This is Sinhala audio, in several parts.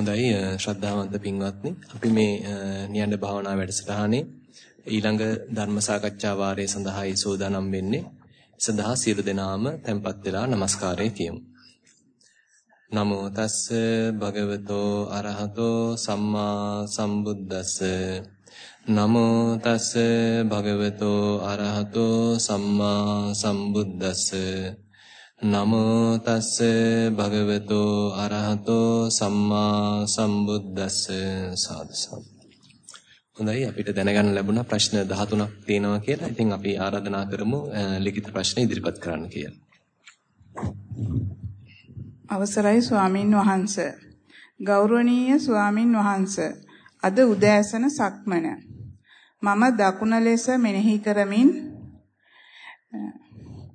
හොඳයි ශ්‍රද්ධාවන්ත පින්වත්නි. අපි මේ නියඬ භාවනා වැඩසටහනේ ඊළඟ ධර්ම සාකච්ඡා වාරයේ සඳහායි සූදානම් වෙන්නේ. සඳහා සියලු දෙනාම tempත් වෙලා নমස්කාරය කියමු. නමෝ තස්ස භගවතෝ අරහතෝ සම්මා සම්බුද්දස්ස. නමෝ තස්ස භගවතෝ අරහතෝ සම්මා සම්බුද්දස්ස. නමෝ තස්ස භගවතෝ අරහතෝ සම්මා සම්බුද්දස්ස සාදු සාදු හොඳයි අපිට දැනගන්න ලැබුණා ප්‍රශ්න 13ක් තියෙනවා කියලා. ඉතින් අපි ආරාධනා කරමු ලිඛිත ප්‍රශ්න ඉදිරිපත් කරන්න කියලා. අවසරයි ස්වාමින් වහන්ස. ගෞරවනීය ස්වාමින් වහන්ස. අද උදෑසන සක්මන. මම දකුණ ලෙස මෙනෙහි කරමින්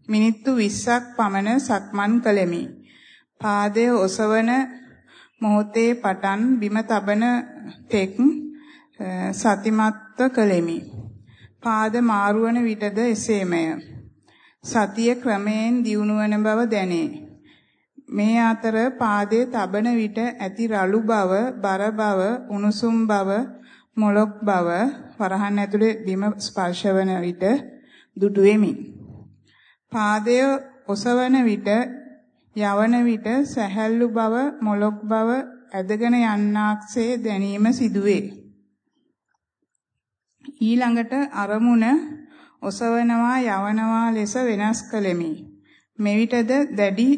මිනිත්තු 20ක් පමණ සක්මන් කළෙමි. පාදයේ ඔසවන මොහොතේ පටන් බිම තබන තෙක් සතිමත්ව කළෙමි. පාද මාරුවන විටද එසේමය. සතිය ක්‍රමයෙන් දියුණුවන බව දැනේ. මේ අතර පාදයේ තබන විට ඇති රළු බව, බර බව, උණුසුම් බව, මොලොක් බව වරහන් ඇතුලේ බිම ස්පර්ශවන විට දුටු වෙමි. පාදය ඔසවන විට යවන විට සැහැල්ලු බව මොලොක් බව ඇදගෙන යන්නාක්සේ දැනීම සිදුවේ. ඊළඟට අරමුණ ඔසවනවා යවනවා ලෙස වෙනස් කළෙමි. මෙවිටද දැඩි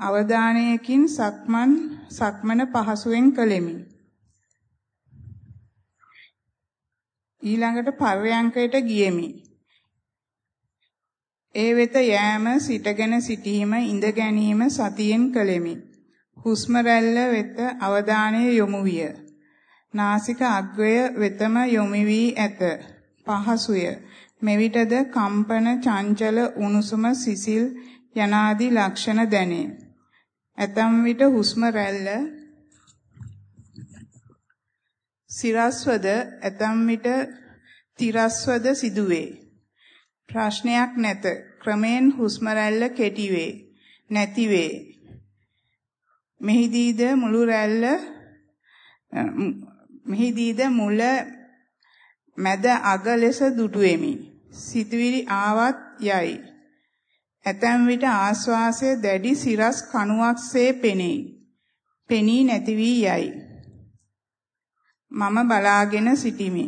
අවධානයකින් සක්මන් සක්මන පහසුවෙන් කළෙමි. ඊළඟට පර්යංකයට ගියෙමි. ඒ වෙත යෑම සිටගෙන සිටීම ඉඳ ගැනීම සතියෙන් කළෙමි. හුස්ම රැල්ල වෙත අවධානය යොමු විය. නාසික අග්‍රය වෙතම යොමු වී ඇත. පහසුය. මෙවිටද කම්පන චංචල උණුසුම සිසිල් යනාදී ලක්ෂණ දැනේ. ඇතම් විට හුස්ම රැල්ල සිරස්වද ඇතම් විට තිරස්වද සිදුවේ. ප්‍රශ්නයක් නැත. ක්‍රමෙන් හුස්ම රැල්ල කෙටි වේ. නැති වේ. මෙහිදීද මුළු රැල්ල මෙහිදීද මුල මැද අග ලෙස දුටුවෙමි. සිතවිලි ආවත් යයි. ඇතැම් විට ආශ්වාසය දැඩි සිරස් කණුවක්සේ පෙනෙයි. පෙනී නැති වී යයි. මම බලාගෙන සිටිමි.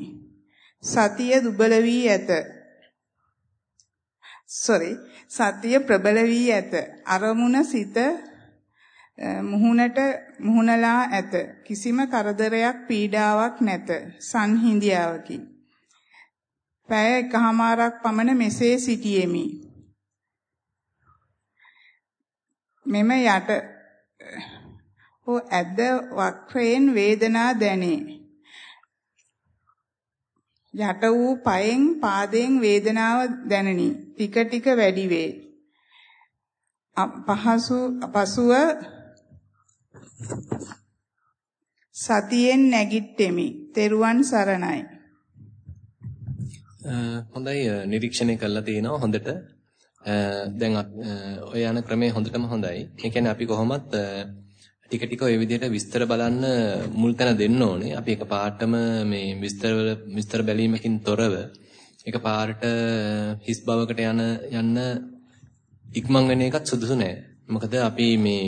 සතිය දුබල වී ඇත. Sorry. සතිය ප්‍රබල වී ඇත. අරමුණ සිත මුහුණට මුහුණලා ඇත. කිසිම කරදරයක් පීඩාවක් නැත. සංහිඳියාවකි. පැය එකහමාරක් පමණ මෙසේ සිටියෙමි. මෙම යට ඕ ඇද්ද වක්‍රයෙන් වේදනා දැනේ. යට වූ පයෙන් පාදයෙන් වේදනාව දැනනි. ටික ටික වැඩි වේ. පහසු පසුව සතියෙන් නැගිට්ටෙමි. තෙරුවන් සරණයි. හොඳයි නිරීක්ෂණය කළා තියෙනවා හොඳට. දැන් ඔය යන ක්‍රමය හොඳටම හොඳයි. ඒ කියන්නේ අපි කොහොමත් ටික ටික ওই විදිහට විස්තර බලන්න මුල් තැන දෙන්න ඕනේ. අපි එකපාරටම මේ විස්තර විස්තර බැලීමකින් තොරව එකපාරට හිස් බවකට යන යන්න ඉක්මන් වෙන එකත් සුදුසු නෑ. මොකද අපි මේ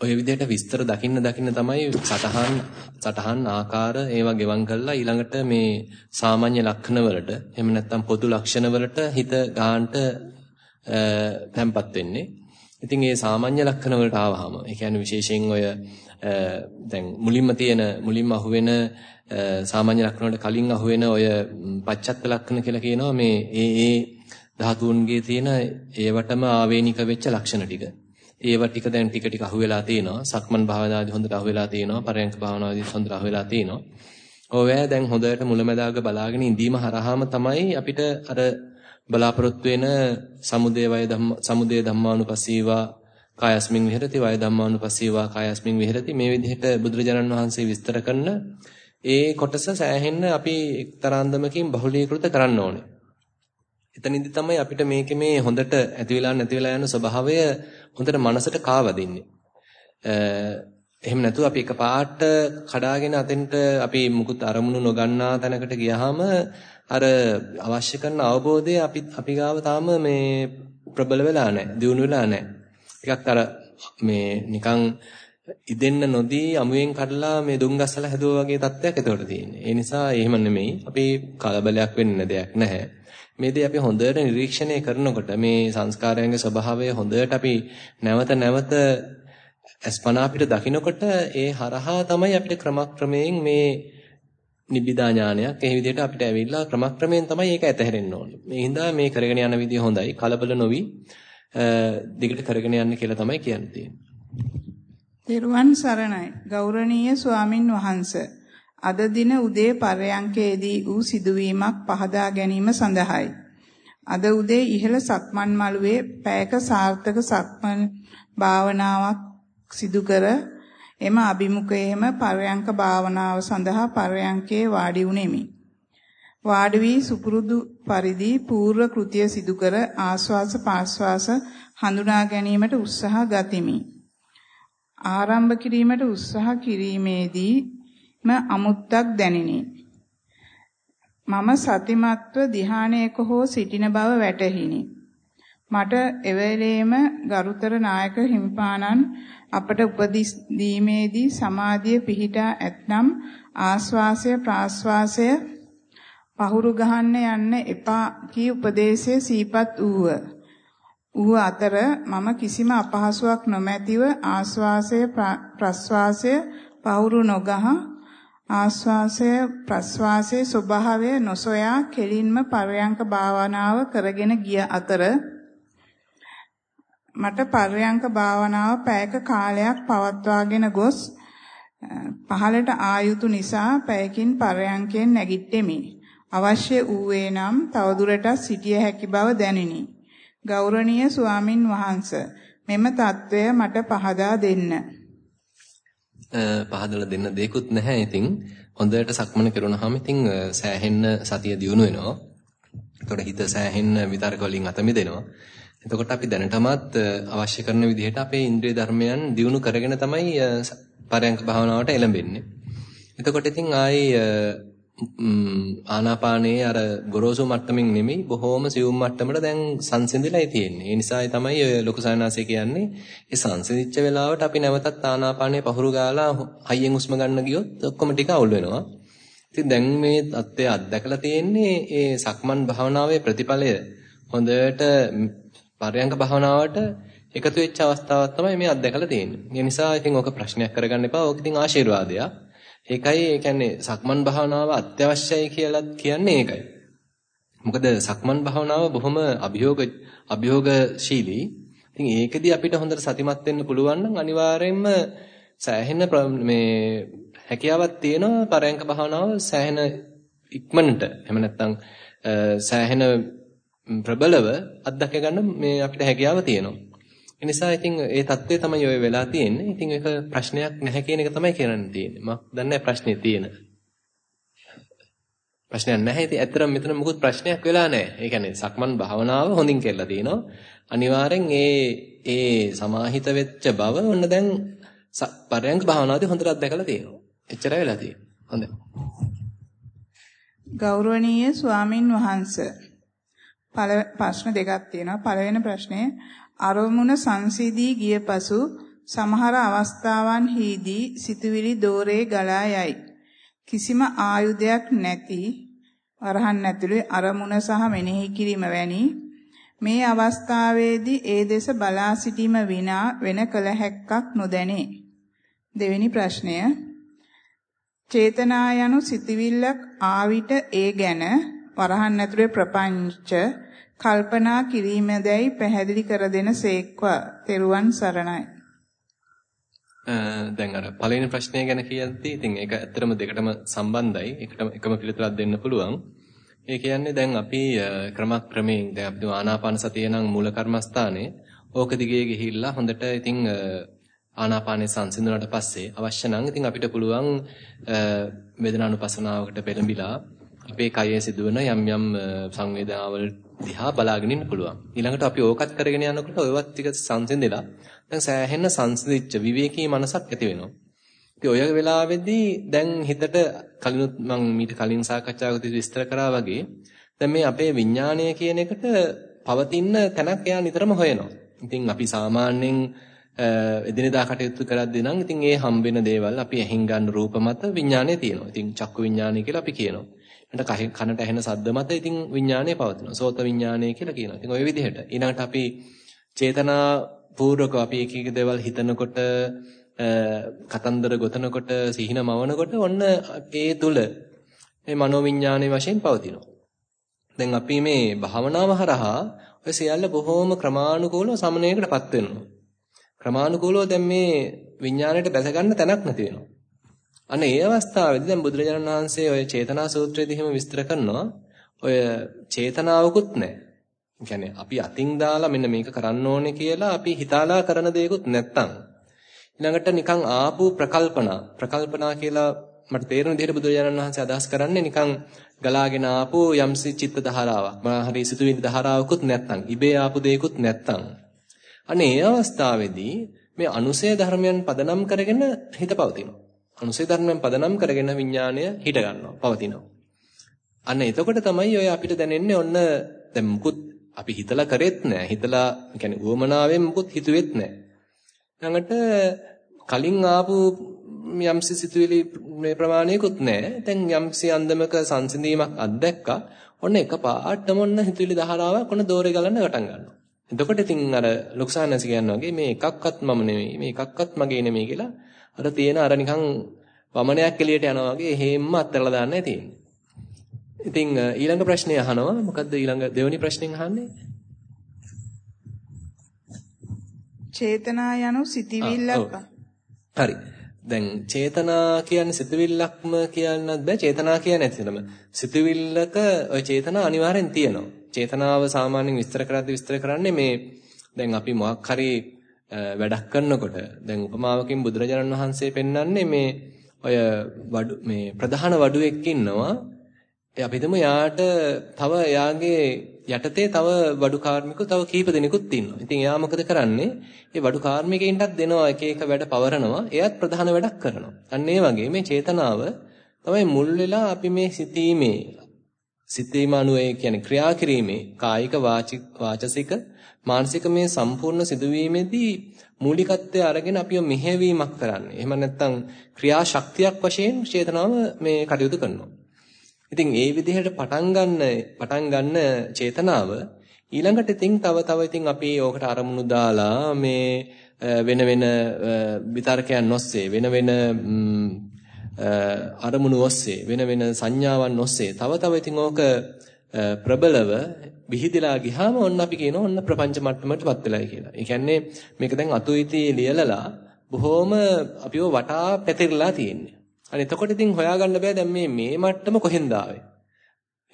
ඔය විදිහට විස්තර දකින්න දකින්න තමයි සටහන් සටහන් ආකාර ඒවා ගෙවම් කරලා ඊළඟට මේ සාමාන්‍ය ලක්ෂණ වලට එහෙම නැත්නම් පොදු ලක්ෂණ වලට හිත ගන්නට තැම්පත් වෙන්නේ. ඉතින් ඒ සාමාන්‍ය ලක්ෂණ වලට ආවහම ඒ කියන්නේ විශේෂයෙන් ඔය දැන් මුලින්ම තියෙන මුලින්ම අහුවෙන සාමාන්‍ය ලක්ෂණ වලට කලින් අහුවෙන ඔය පච්චත්ත ලක්ෂණ කියලා කියනවා මේ ඒ ඒ ධාතුන්ගේ තියෙන ඒවටම ආවේනික වෙච්ච ලක්ෂණ ටික. ඒව ටික දැන් ටික ටික අහුවෙලා තියෙනවා. සක්මන් භාවනාදී හොඳට අහුවෙලා තියෙනවා. පරයන්ක භාවනාදී හොඳට අහුවෙලා තියෙනවා. ඔය දැන් හොඳට මුලැමැදාග බලාගෙන ඉඳීම හරහාම තමයි අපිට අර බලාපොරොත්තු වෙන සමුදේ වය ධම්ම සමුදේ ධම්මානුපස්සීවා කායස්මින් විහෙරති වය ධම්මානුපස්සීවා කායස්මින් විහෙරති මේ විදිහට බුදුරජාණන් වහන්සේ විස්තර කරන ඒ කොටස සෑහෙන්න අපි එක්තරාන්දමකින් බහුලීකృత කරන්න ඕනේ. එතනදී තමයි අපිට මේකේ මේ හොඳට ඇති වෙලා නැති වෙලා යන ස්වභාවය හොඳට මනසට කාවදින්නේ. එහෙම නැතුව අපි එකපාරට කඩාගෙන අතෙන්ට අපි මුකුත් අරමුණු නොගන්නා තැනකට ගියාම අර අවශ්‍ය කරන අවබෝධය අපි අපි ගාව තාම මේ ප්‍රබල වෙලා නැහැ. දියුණු වෙලා නැහැ. ටිකක් අර මේ නිකන් ඉදෙන්න නොදී අමුයෙන් කඩලා මේ දුම් ගස්සලා හැදුවා වගේ තත්ත්වයක් එතකොට තියෙන්නේ. ඒ නිසා එහෙම නෙමෙයි. අපි කලබලයක් වෙන්න දෙයක් නැහැ. මේ දේ අපි හොඳට නිරීක්ෂණය කරනකොට මේ සංස්කාරයන්ගේ ස්වභාවය හොඳට අපි නැවත නැවත අස්පනා අපිට දකිනකොට ඒ හරහා තමයි අපිට ක්‍රමක්‍රමයෙන් මේ නිබ්බිදා ඥානයක් ඒ විදිහට අපිට ඇවිල්ලා ක්‍රමක්‍රමයෙන් තමයි ඒක ඇතහැරෙන්න ඕනේ. මේ හින්දා මේ කරගෙන යන විදිය හොඳයි. කලබල නොවි දිගට කරගෙන යන්න කියලා තමයි කියන්නේ. තෙරුවන් සරණයි. ගෞරවනීය ස්වාමින් වහන්සේ. අද දින උදේ පරයන්කේදී වූ සිදුවීමක් පහදා ගැනීම සඳහායි. අද උදේ ඉහළ සක්මන් මළුවේ පැයක සාර්ථක සක්මන් භාවනාවක් සිදු කර එම අභිමුඛයේම පරයන්ක භාවනාව සඳහා පරයන්කේ වාඩි වුනිමි. වාඩි වී සුපුරුදු පරිදි පූර්ව කෘතිය සිදු කර ආස්වාස පාස්වාස හඳුනා ගැනීමට උත්සාහ ගතිමි. ආරම්භ කිරීමට උත්සාහ කිරීමේදී ම අමුත්තක් දැනිනි. මම සතිමත්ව ධානයක හෝ සිටින බව වැටහිනි. මට එවෙලේම ගරුතර නායක හිමිපාණන් අපට උපදිස් දීමේදී සමාධිය පිහිටා ඇතනම් ආස්වාසය ප්‍රාස්වාසය පහුරු ගහන්න යන්න එපා කී උපදේශය සීපත් වූව. ඌ අතර මම කිසිම අපහසුාවක් නොමැතිව ආස්වාසය ප්‍රස්වාසය පහුරු නොගහ ආස්වාසය ප්‍රස්වාසයේ ස්වභාවය නොසොයා කෙලින්ම පරයන්ක භාවනාව කරගෙන ගිය අතර මට පර්යංක භාවනාව පැයක කාලයක් පවත්වාගෙන ගොස් පහළට ආයුතු නිසා පැයකින් පර්යංකයෙන් නැගිටෙමි. අවශ්‍ය ඌවේ නම් තවදුරටත් සිටිය හැකි බව දැනිනි. ගෞරවනීය ස්වාමින් වහන්සේ මෙම தত্ত্বය මට පහදා දෙන්න. පහදලා දෙන්න දෙයක්වත් නැහැ. ඉතින් හොඳට සක්මන කරනවාම ඉතින් සෑහෙන්න සතිය දියුණු වෙනවා. එතකොට හිත සෑහෙන්න විතර්ක වලින් අත මිදෙනවා. එතකොට අපි දැනටමත් අවශ්‍ය කරන විදිහට අපේ ඉන්ද්‍රිය ධර්මයන් දියුණු කරගෙන තමයි පරයන්ක භාවනාවට එළඹෙන්නේ. එතකොට ඉතින් ආයේ ආනාපානයේ අර ගොරෝසු මට්ටමින් නෙමෙයි බොහොම සියුම් මට්ටමට දැන් සංසිඳිලායි තියෙන්නේ. ඒ නිසායි තමයි ලොකු සයනාසය කියන්නේ ඒ සංසිඳිච්ච වෙලාවට අපි නැවතත් ආනාපානයේ පහුරු ගාලා හයියෙන් හුස්ම ගන්න ගියොත් ඔක්කොම ටික අවුල් වෙනවා. ඉතින් දැන් මේ தත්ත්වය අත්දැකලා තියෙන්නේ ඒ සක්මන් භාවනාවේ ප්‍රතිඵලය හොඳට පරයන්ක භාවනාවට එකතු වෙච්ච අවස්ථාවක් තමයි මේ අත්දැකලා තියෙන්නේ. ඒ නිසා ඉතින් ඕක ප්‍රශ්නයක් කරගන්න එපා. ඕක ඉතින් ආශිර්වාදයක්. ඒකයි ඒ කියන්නේ සක්මන් භාවනාව අත්‍යවශ්‍යයි කියලා කියන්නේ ඒකයි. මොකද සක්මන් භාවනාව බොහොම අභියෝග අභියෝගශීලී. ඉතින් ඒකෙදි අපිට හොඳට සතිමත් වෙන්න පුළුවන් නම් අනිවාර්යයෙන්ම සෑහෙන මේ හැකියාවක් තියෙනවා පරයන්ක භාවනාව සෑහෙන ඉක්මනට එහෙම නැත්නම් සෑහෙන ප්‍රබලව අත්දැක ගන්න මේ අපිට හැකියාව තියෙනවා. ඒ නිසා ඉතින් ඒ தත්ත්වය තමයි ඔය වෙලා තියෙන්නේ. ඉතින් ඒක ප්‍රශ්නයක් නැහැ කියන එක තමයි කියන්න තියෙන්නේ. මම දන්නේ ප්‍රශ්නේ තියෙන. ප්‍රශ්නයක් නැහැ. ඉතින් ඇත්තටම මෙතන මොකුත් ප්‍රශ්නයක් වෙලා නැහැ. ඒ කියන්නේ සක්මන් භාවනාව හොඳින් කරලා තිනවා. අනිවාර්යෙන් ඒ ඒ සමාහිත වෙච්ච බව ඔන්න දැන් පරයන්ක භාවනාවේදී හොඳට අත්දැකලා තියෙනවා. එච්චරයි වෙලා තියෙන්නේ. හොඳයි. ගෞරවනීය ස්වාමින් වහන්සේ ප්‍රශ්න දෙකක් තියෙනවා. පළවෙනි ප්‍රශ්නය අරමුණ සංසිදී ගිය පසු සමහර අවස්ථාවන්හිදී සිතුවිලි දෝරේ ගලා යයි. කිසිම ආයුධයක් නැති වරහන් ඇතුලේ අරමුණ සහ මෙනෙහි කිරීම වැනි මේ අවස්ථාවේදී ඒ දෙස බලා සිටීම විනා වෙන කල හැක්කක් නොදැනේ. දෙවෙනි ප්‍රශ්නය චේතනා යනු සිතවිල්ලක් ආවිත ඒ ගැන වරහන් ඇතුලේ ප්‍රපංච කල්පනා කිරීමදැයි පැහැදිලි කර දෙන සේක්වා තෙරුවන් සරණයි. දැන් අර පළවෙනි ප්‍රශ්නය ගැන කියද්දී ඉතින් ඒක ඇත්තටම දෙකටම සම්බන්ධයි. ඒකටම එකම පිළිතුරක් දෙන්න පුළුවන්. ඒ කියන්නේ දැන් අපි ක්‍රමක්‍රමයෙන් දැන් අපි ආනාපාන සතිය නම් මූල කර්මස්ථානේ ඕක දිගේ ගිහිල්ලා හොඳට ඉතින් ආනාපානේ සංසිඳුණාට පස්සේ අවශ්‍ය නම් ඉතින් අපිට පුළුවන් වේදනානුපසනාවකට පෙළඹිලා අපේ කයේ සිදුවන යම් යම් සංවේදනාවල් දිහා බලාගෙන ඉන්න පුළුවන්. ඊළඟට අපි ඕකත් කරගෙන යනකොට ඔයවත් ටික සංසිඳෙලා දැන් සෑහෙන සංසිඳිච්ච විවේකී මනසක් ඇති වෙනවා. ඉතින් ඔය වෙලාවේදී දැන් හිතට කලිනුත් මම මීට කලින් සාකච්ඡාවකදී විස්තර කරා වගේ දැන් මේ අපේ විඥාණය කියන එකට පවතින තැනක් එයා නිතරම හොයනවා. ඉතින් අපි සාමාන්‍යයෙන් එදිනෙදා කටයුතු කරද්දී නම් ඉතින් ඒ හම්බෙන දේවල් අපි ඇහින් ගන්න රූප මත විඥානය තියෙනවා. ඉතින් චක්කු විඥානය කියලා අපි කියනවා. ඊට කනට ඇහෙන ශබ්ද මත ඉතින් විඥානය පවතිනවා. සෝත විඥානය කියලා කියනවා. ඉතින් ওই විදිහට ඊළඟට අපි චේතනා පූර්වක අපි එක එක දේවල් හිතනකොට කතන්දර ගොතනකොට සිහින මවනකොට ඔන්න ඒ තුල මේ මනෝවිඤ්ඤාණයේ වශයෙන් පවතිනවා. දැන් අපි මේ භාවනාව හරහා ඔය සියල්ල බොහොම ක්‍රමානුකූලව සමනයකටපත් වෙනවා. ක්‍රමානුකූලව දැන් මේ විඥාණයට බැස ගන්න තැනක් නැති වෙනවා. අන්න ඒ අවස්ථාවේදී දැන් බුදුරජාණන් වහන්සේ ඔය චේතනා සූත්‍රයේදී එහෙම විස්තර කරනවා. ඔය චේතනාවකුත් නැහැ. කියන්නේ අපි අතින් දාලා මෙන්න මේක කරන්න ඕනේ කියලා අපි හිතාලා කරන දේකුත් නැත්තම්. ඊළඟට නිකන් ආපු ප්‍රකල්පනා. ප්‍රකල්පනා කියලා මට තේරෙන විදිහට බුදුරජාණන් වහන්සේ අදහස් කරන්නේ නිකන් ගලාගෙන ආපු යම්සි චිත්ත ධාරාවක්. මා හරි සිතුවිලි ධාරාවකුත් නැත්තම්. ඉබේ ආපු දෙයක්කුත් නැත්තම්. අනේ ඒ අවස්ථාවේදී මේ අනුසය ධර්මයන් පදනම් කරගෙන හිත පවතිනවා. අනුසය ධර්මයන් පදනම් කරගෙන විඥාණය හිට ගන්නවා, පවතිනවා. අන්න එතකොට තමයි ඔය අපිට දැනෙන්නේ ඔන්න දැන් මුකුත් අපි හිතලා කරෙත් නෑ. හිතලා කියන්නේ ගෝමනාවෙන් මුකුත් හිතුවෙත් නෑ. ළඟට කලින් ආපු යම්සි සිතුවිලි මේ ප්‍රමාණයකුත් නෑ. දැන් යම්සි අන්දමක සංසිඳීමක් අත්දැක්කා. ඔන්න එකපාරටම ඔන්න හිතුවිලි ධාරාවක් ඔන්න දෝරේ ගලන්න පටන් ගන්නවා. එතකොට ඉතින් අර ලොක්සානසි කියනවා වගේ මේ එකක්වත් මම නෙමෙයි මේ එකක්වත් මගේ නෙමෙයි කියලා අර තියෙන අර නිකන් වමනයක් එළියට යනවා වගේ හේම්ම අත්හැරලා දාන්නයි තියෙන්නේ. ඉතින් ඊළඟ ප්‍රශ්නේ අහනවා මොකද්ද ඊළඟ දෙවෙනි ප්‍රශ්نين අහන්නේ? චේතනා යනු සිතිවිල්ලක්. හරි. දැන් චේතනා කියන්නේ සිතවිල්ලක්ම කියන්නත් බෑ චේතනා කියන්නේ ඇත්තටම සිතවිල්ලක ওই චේතනා අනිවාර්යෙන් තියෙනවා චේතනාව සාමාන්‍යයෙන් විස්තර කරද්දී විස්තර කරන්නේ මේ දැන් අපි මොකක් හරි වැඩක් කරනකොට දැන් උපමාවකින් බුදුරජාණන් වහන්සේ පෙන්වන්නේ මේ ඔය වඩු මේ ප්‍රධාන වඩුවෙක් ඉන්නවා ඒ අපි හිතමු යාට තව යාගේ යටතේ තව වඩු කාර්මිකෝ තව කීප දෙනෙකුත් ඉන්නවා. ඉතින් එයා මොකද කරන්නේ? ඒ වඩු කාර්මිකයින්ටත් දෙනවා එක එක වැඩ පවරනවා. එයාත් ප්‍රධාන වැඩක් කරනවා. අන්න ඒ වගේ මේ චේතනාව තමයි මුල් වෙලා අපි මේ සිතීමේ සිතීම අනුවේ කියන්නේ ක්‍රියා කිරීමේ කායික වාචසික මානසික මේ සම්පූර්ණ සිදුවීමේදී මූලිකත්වය අරගෙන අපිව මෙහෙවීමක් කරන්නේ. එහෙම නැත්නම් ක්‍රියා ශක්තියක් වශයෙන් චේතනාව මේ කටයුතු කරනවා. ඉතින් ඒ විදිහට පටන් ගන්න පටන් ගන්න චේතනාව ඊළඟට ඉතින් තව තව ඉතින් අපි ඕකට අරමුණු දාලා මේ වෙන වෙන විතර්කයන් ඔස්සේ වෙන වෙන අරමුණු ඔස්සේ වෙන වෙන සංඥාවන් ඔස්සේ තව තව ඉතින් ඕක ප්‍රබලව විහිදලා ගියාම ඔන්න අපි කියනවා ඔන්න ප්‍රපංච මට්ටමටපත් වෙලායි කියලා. ඒ කියන්නේ මේක දැන් අතුයිති ලියලලා බොහොම අපිව වටා පැතිරලා තියෙන්නේ. අනේ එතකොට ඉතින් හොයාගන්න බෑ දැන් මේ මේ මට්ටම කොහෙන්ද ආවේ?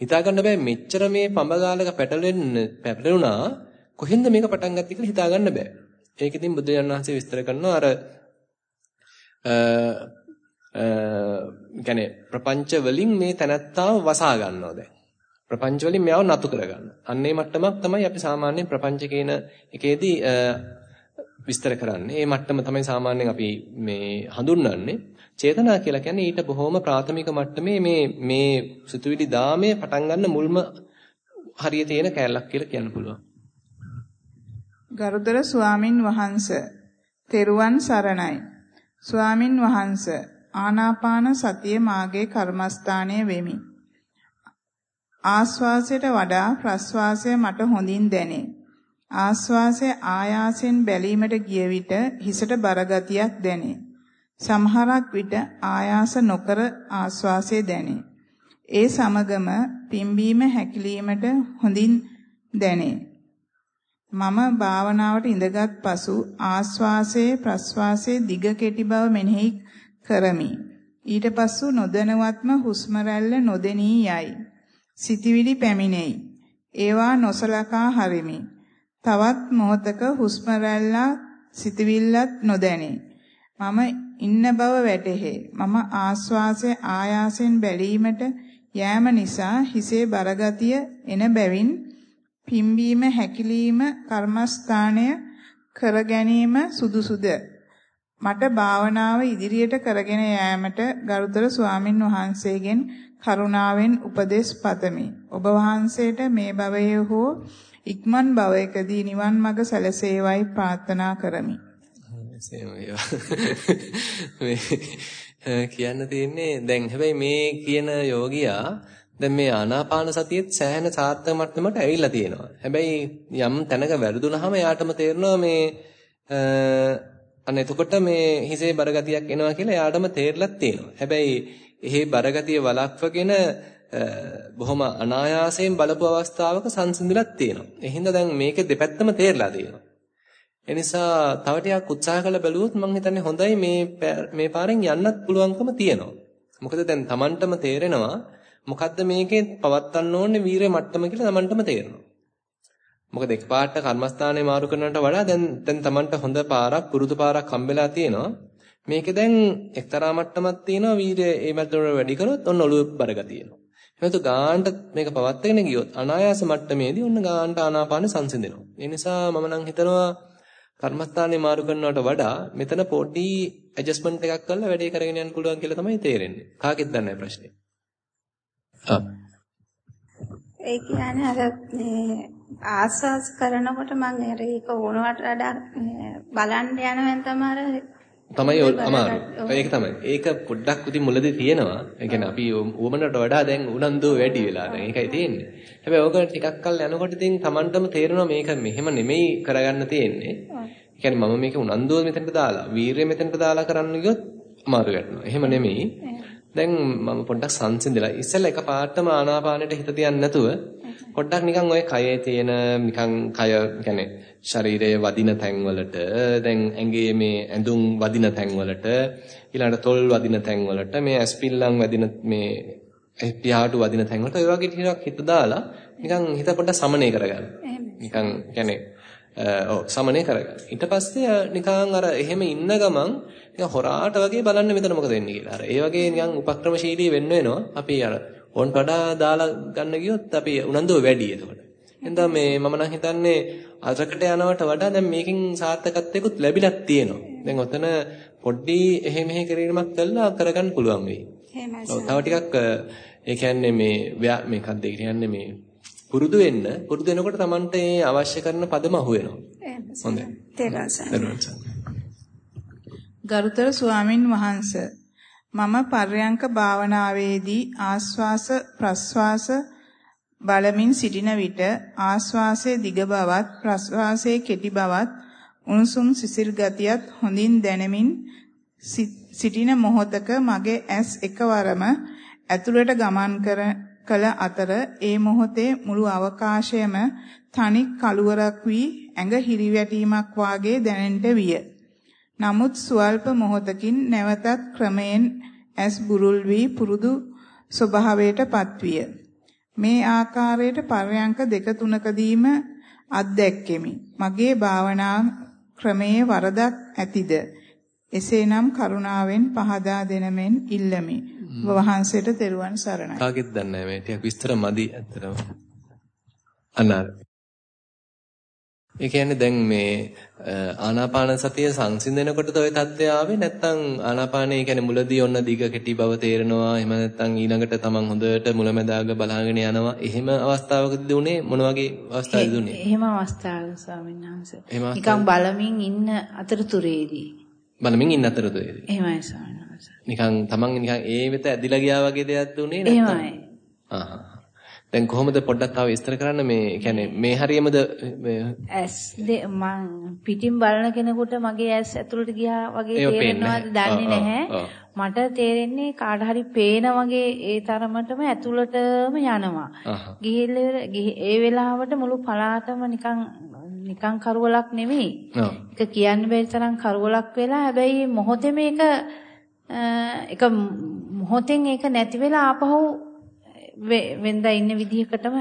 හිතාගන්න බෑ මෙච්චර මේ පඹගාලක පැටලෙන්න පැටලුණා කොහෙන්ද මේක පටන් ගත්තේ කියලා හිතාගන්න බෑ. ඒක ඉතින් බුදුරජාණන් වහන්සේ විස්තර කරනවා අර අ අ ප්‍රපංච වලින් මේ තනත්තාව වසා ගන්නවා දැන්. ප්‍රපංච වලින් මෙයව නතු කරගන්න. අන්න ඒ මට්ටමක් තමයි අපි සාමාන්‍යයෙන් ප්‍රපංච කියන එකේදී විස්තර කරන්නේ. මේ මට්ටම තමයි සාමාන්‍යයෙන් අපි මේ හඳුන්වන්නේ. චේතනා කියලා කියන්නේ ඊට බොහොම ප්‍රාථමික මට්ටමේ මේ මේ සිතුවිලි දාමේ පටන් ගන්න මුල්ම හරිය තියෙන කැලලක් කියලා කියන්න පුළුවන්. ගරුතර ස්වාමින් වහන්සේ තෙරුවන් සරණයි. ස්වාමින් වහන්සේ ආනාපාන සතිය මාගේ කර්මස්ථානයේ වෙමි. ආස්වාසයට වඩා ප්‍රස්වාසය මට හොඳින් දැනේ. ආස්වාසය ආයාසෙන් බැලීමට ගිය විට හිසට බරගතියක් දැනේ. සමහරක් විට ආයාස නොකර ආස්වාසය දැනේ. ඒ සමගම පිම්බීම හැකිලීමට හොඳින් දැනේ. මම භාවනාවට ඉඳගත් පසු ආස්වාසයේ ප්‍රස්වාසයේ දිග කෙටි බව මෙනෙහි කරමි. ඊට පසු නොදැනුවත්ම හුස්ම රැල්ල නොදෙනී යයි. සිතවිලි පැමිණෙයි. ඒවා නොසලකා හරිමි. තවත් මොහතක හුස්ම රැල්ල සිතවිල්ලත් නොදැනේ. මම ඉන්න බව වැටහේ. මම ආස්වාසය ආයාසෙන් බැලීමට යෑම නිසා හිසේ බරගතිය එන බැවින් පිම්බීම හැකිලිම කර්මස්ථානය කර ගැනීම සුදුසුද මට භාවනාව ඉදිරියට කරගෙන යාමට ගරුතර ස්වාමින් වහන්සේගෙන් කරුණාවෙන් උපදෙස් පතමි. ඔබ වහන්සේට මේ භවයේ හෝ ඉක්මන් භවයකදී නිවන් මඟ සැලසේවයි ප්‍රාර්ථනා කරමි. කියන්න තියෙන්නේ දැන් හැබැයි මේ කියන යෝගියා දැන් මේ ආනාපාන සතියෙත් සෑහෙන සාර්ථක මට්ටමකට ඇවිල්ලා තියෙනවා. හැබැයි යම් තැනක වැරදුනහම එයාටම තේරෙනවා මේ අන්න එතකොට මේ හිසේ බරගතියක් එනවා කියලා එයාටම තේරලත් තියෙනවා. හැබැයි එහි බරගතිය වළක්වගෙන බොහොම අනායාසයෙන් බලපු අවස්ථාවක සංසිඳිලක් තියෙනවා. එහෙනම් දැන් මේකේ දෙපැත්තම තේරලා තියෙනවා. ඒ නිසා තව ටිකක් උත්සාහ කරලා බැලුවොත් මම හිතන්නේ හොඳයි මේ මේ පාරෙන් යන්නත් පුළුවන්කම තියෙනවා. මොකද දැන් Tamanටම තේරෙනවා මොකද්ද මේකේ පවත්වන්න ඕනේ වීරය මට්ටම කියලා Tamanටම තේරෙනවා. මොකද එකපාරට කර්මස්ථානේ මාරු කරනවට වඩා දැන් දැන් Tamanට හොඳ පාරක් පුරුදු පාරක් හම්බෙලා තියෙනවා. මේකේ දැන් එක්තරා මට්ටමක් තියෙනවා වීරය ඒ මට්ටමට වැඩි කරොත් ඔන්න ඔළුව බරගතියනවා. එහෙනම් ගානට මේක පවත්වාගෙන ගියොත් අනායාස මට්ටමේදී ඔන්න ගානට ආනාපානෙ සංසිඳෙනවා. ඒ නිසා මම නම් හිතනවා කර්මස්ථානේ මාරු කරනවට වඩා මෙතන පොඩි ඇඩ්ජස්ට්මන්ට් එකක් කරලා වැඩේ කරගෙන යන්න පුළුවන් කියලා තමයි තේරෙන්නේ. කාගෙත් දන්නේ ප්‍රශ්නේ. ආ. ඒ කියන්නේ අර ආස්වාස් කරනකොට මම ඒක වුණාට වඩා බලන්න යනවෙන් තමයි තමයි අමාරු. ඒක තමයි. ඒක පොඩ්ඩක් උදි මුලදී තියෙනවා. ඒ කියන්නේ අපි උවමනට වඩා දැන් උනන්දු වැඩි වෙලා දැන් ඒකයි තියෙන්නේ. හැබැයි ඕක ටිකක් කල් යනකොට ඉතින් Tamanටම තේරෙනවා මේක මෙහෙම නෙමෙයි කරගන්න තියෙන්නේ. ඒ කියන්නේ මම මේක උනන්දුව මෙතනට දාලා, වීරිය මෙතනට දාලා කරන්න ගියොත් අමාරු වෙනවා. එහෙම නෙමෙයි. දැන් මම පොඩ්ඩක් සංසිඳලා ඉස්සෙල්ලා එකපාරටම ආනාපානෙට හිත තියන්නේ නැතුව පොඩ්ඩක් නිකන් ඔය කයේ තියෙන නිකන් කය කියන්නේ ශරීරයේ වදින තැන්වලට දැන් ඇඟේ මේ ඇඳුම් වදින තැන්වලට ඊළඟට තොල් වදින තැන්වලට මේ ඇස්පිල්ලම් වදින මේ පියාටු වදින තැන්වලට ඔය වගේ ටිකක් හිත දාලා නිකන් හිත පොඩ්ඩක් සමනය කරගන්න. නිකන් කියන්නේ ඔව් සමනය කරගන්න. ඊට පස්සේ නිකන් අර එහෙම ඉන්න ගමන් නිකන් හොරාට වගේ බලන්න මෙතන මොකද වෙන්නේ කියලා. අර ඒ වගේ නිකන් උපක්‍රමශීලී වෙන්න වෙනවා. අපි අර ඕන්ට වඩා දාලා ගන්න ගියොත් අපි උනන්දුව වැඩි එතකොට. එහෙනම් මේ මම නම් හිතන්නේ අරකට යනවට වඩා දැන් මේකෙන් සාර්ථකත්වයකුත් ලැබිලක් තියෙනවා. දැන් ඔතන පොඩ්ඩි එහෙ මෙහෙ කිරීමක් කළා කරගන්න පුළුවන් වෙයි. එහෙමයි. තව ටිකක් ඒ කියන්නේ මේ මේකක්ද කියන්නේ මේ පුරුදු වෙන්න පුරුදු වෙනකොට Tamante අවශ්‍ය කරන පදම අහු වෙනවා. හොඳයි. තේරුම් ගරුතර ස්වාමින් වහන්සේ මම පර්යංක භාවනාවේදී ආස්වාස ප්‍රස්වාස බලමින් සිටින විට ආස්වාසයේ දිග බවත් ප්‍රස්වාසයේ කෙටි බවත් උණුසුම් සිසිල් ගතියත් හොඳින් දැනෙමින් සිටින මොහොතක මගේ ඇස් එකවරම ඇතුළට ගමන් කර කළ අතර ඒ මොහොතේ මුළු අවකාශයම තනි කළුවරක් වී ඇඟ හිරිවැටීමක් වාගේ දැනෙන්නට විය. නමුත් සුවල්ප මොහොතකින් නැවතත් ක්‍රමයෙන් ඇස් බුරුල් වී පුරුදු ස්වභාවයට පත්විය. මේ ආකාරයට පරයන්ක දෙක තුනකදීම අත්දැක්කෙමි. මගේ භාවනා ක්‍රමයේ වරදක් ඇතිද? එසේනම් කරුණාවෙන් පහදා දෙනමෙන් ඉල්ලමි. ඔබ වහන්සේට තෙරුවන් සරණයි. කාගෙත් දන්නේ නැහැ මේ ටිකක් විස්තර මදි ඇත්තටම. අනාර. ඒ කියන්නේ දැන් මේ ආනාපාන සතිය සංසිඳනකොටද ওই தත්ත්වය ආවේ? නැත්නම් ආනාපානේ කියන්නේ මුලදී ඔන්න දිග කෙටි බව තේරෙනවා. එහෙම නැත්නම් ඊළඟට තමන් හොඳට මුලැමැදාග බලාගෙන යනවා. එහෙම අවස්ථාවකදී උනේ මොන වගේ අවස්ථාවකදී උනේ? එහෙම අවස්ථාවක ස්වාමීන් වහන්සේ. නිකන් බලමින් ඉන්න අතරතුරේදී. බලමින් ඉන්න අතරතුරේදී. එහෙමයි ස්වාමීන් වහන්සේ. නිකන් තමන් නිකන් ඒ වෙත ඇදිලා ගියා වගේ දෙයක් දුන්නේ නැත්නම්? එහෙමයි. ආහා. දැන් කොහොමද පොඩ්ඩක් තව විස්තර කරන්න? මේ කියන්නේ මේ හරියමද ඇස් මං පිටින් බලන කෙනෙකුට මගේ ඇස් ඇතුළට ගියා වගේ තේරෙනවද? දන්නේ නැහැ. මට තේරෙන්නේ කාට හරි පේන වගේ ඒ තරමටම ඇතුළටම යනවා. ගිහිල්ලා ඒ වෙලාවට මුළු පළාතම නිකන් නිකන් කරවලක් නෙමෙයි. ඒක කියන්න බැරි තරම් කරවලක් වෙලා හැබැයි මොහොතේ මේක එක මොහොතෙන් ඒක නැති වෙලා ආපහු වෙන්දා ඉන්න විදිහකටම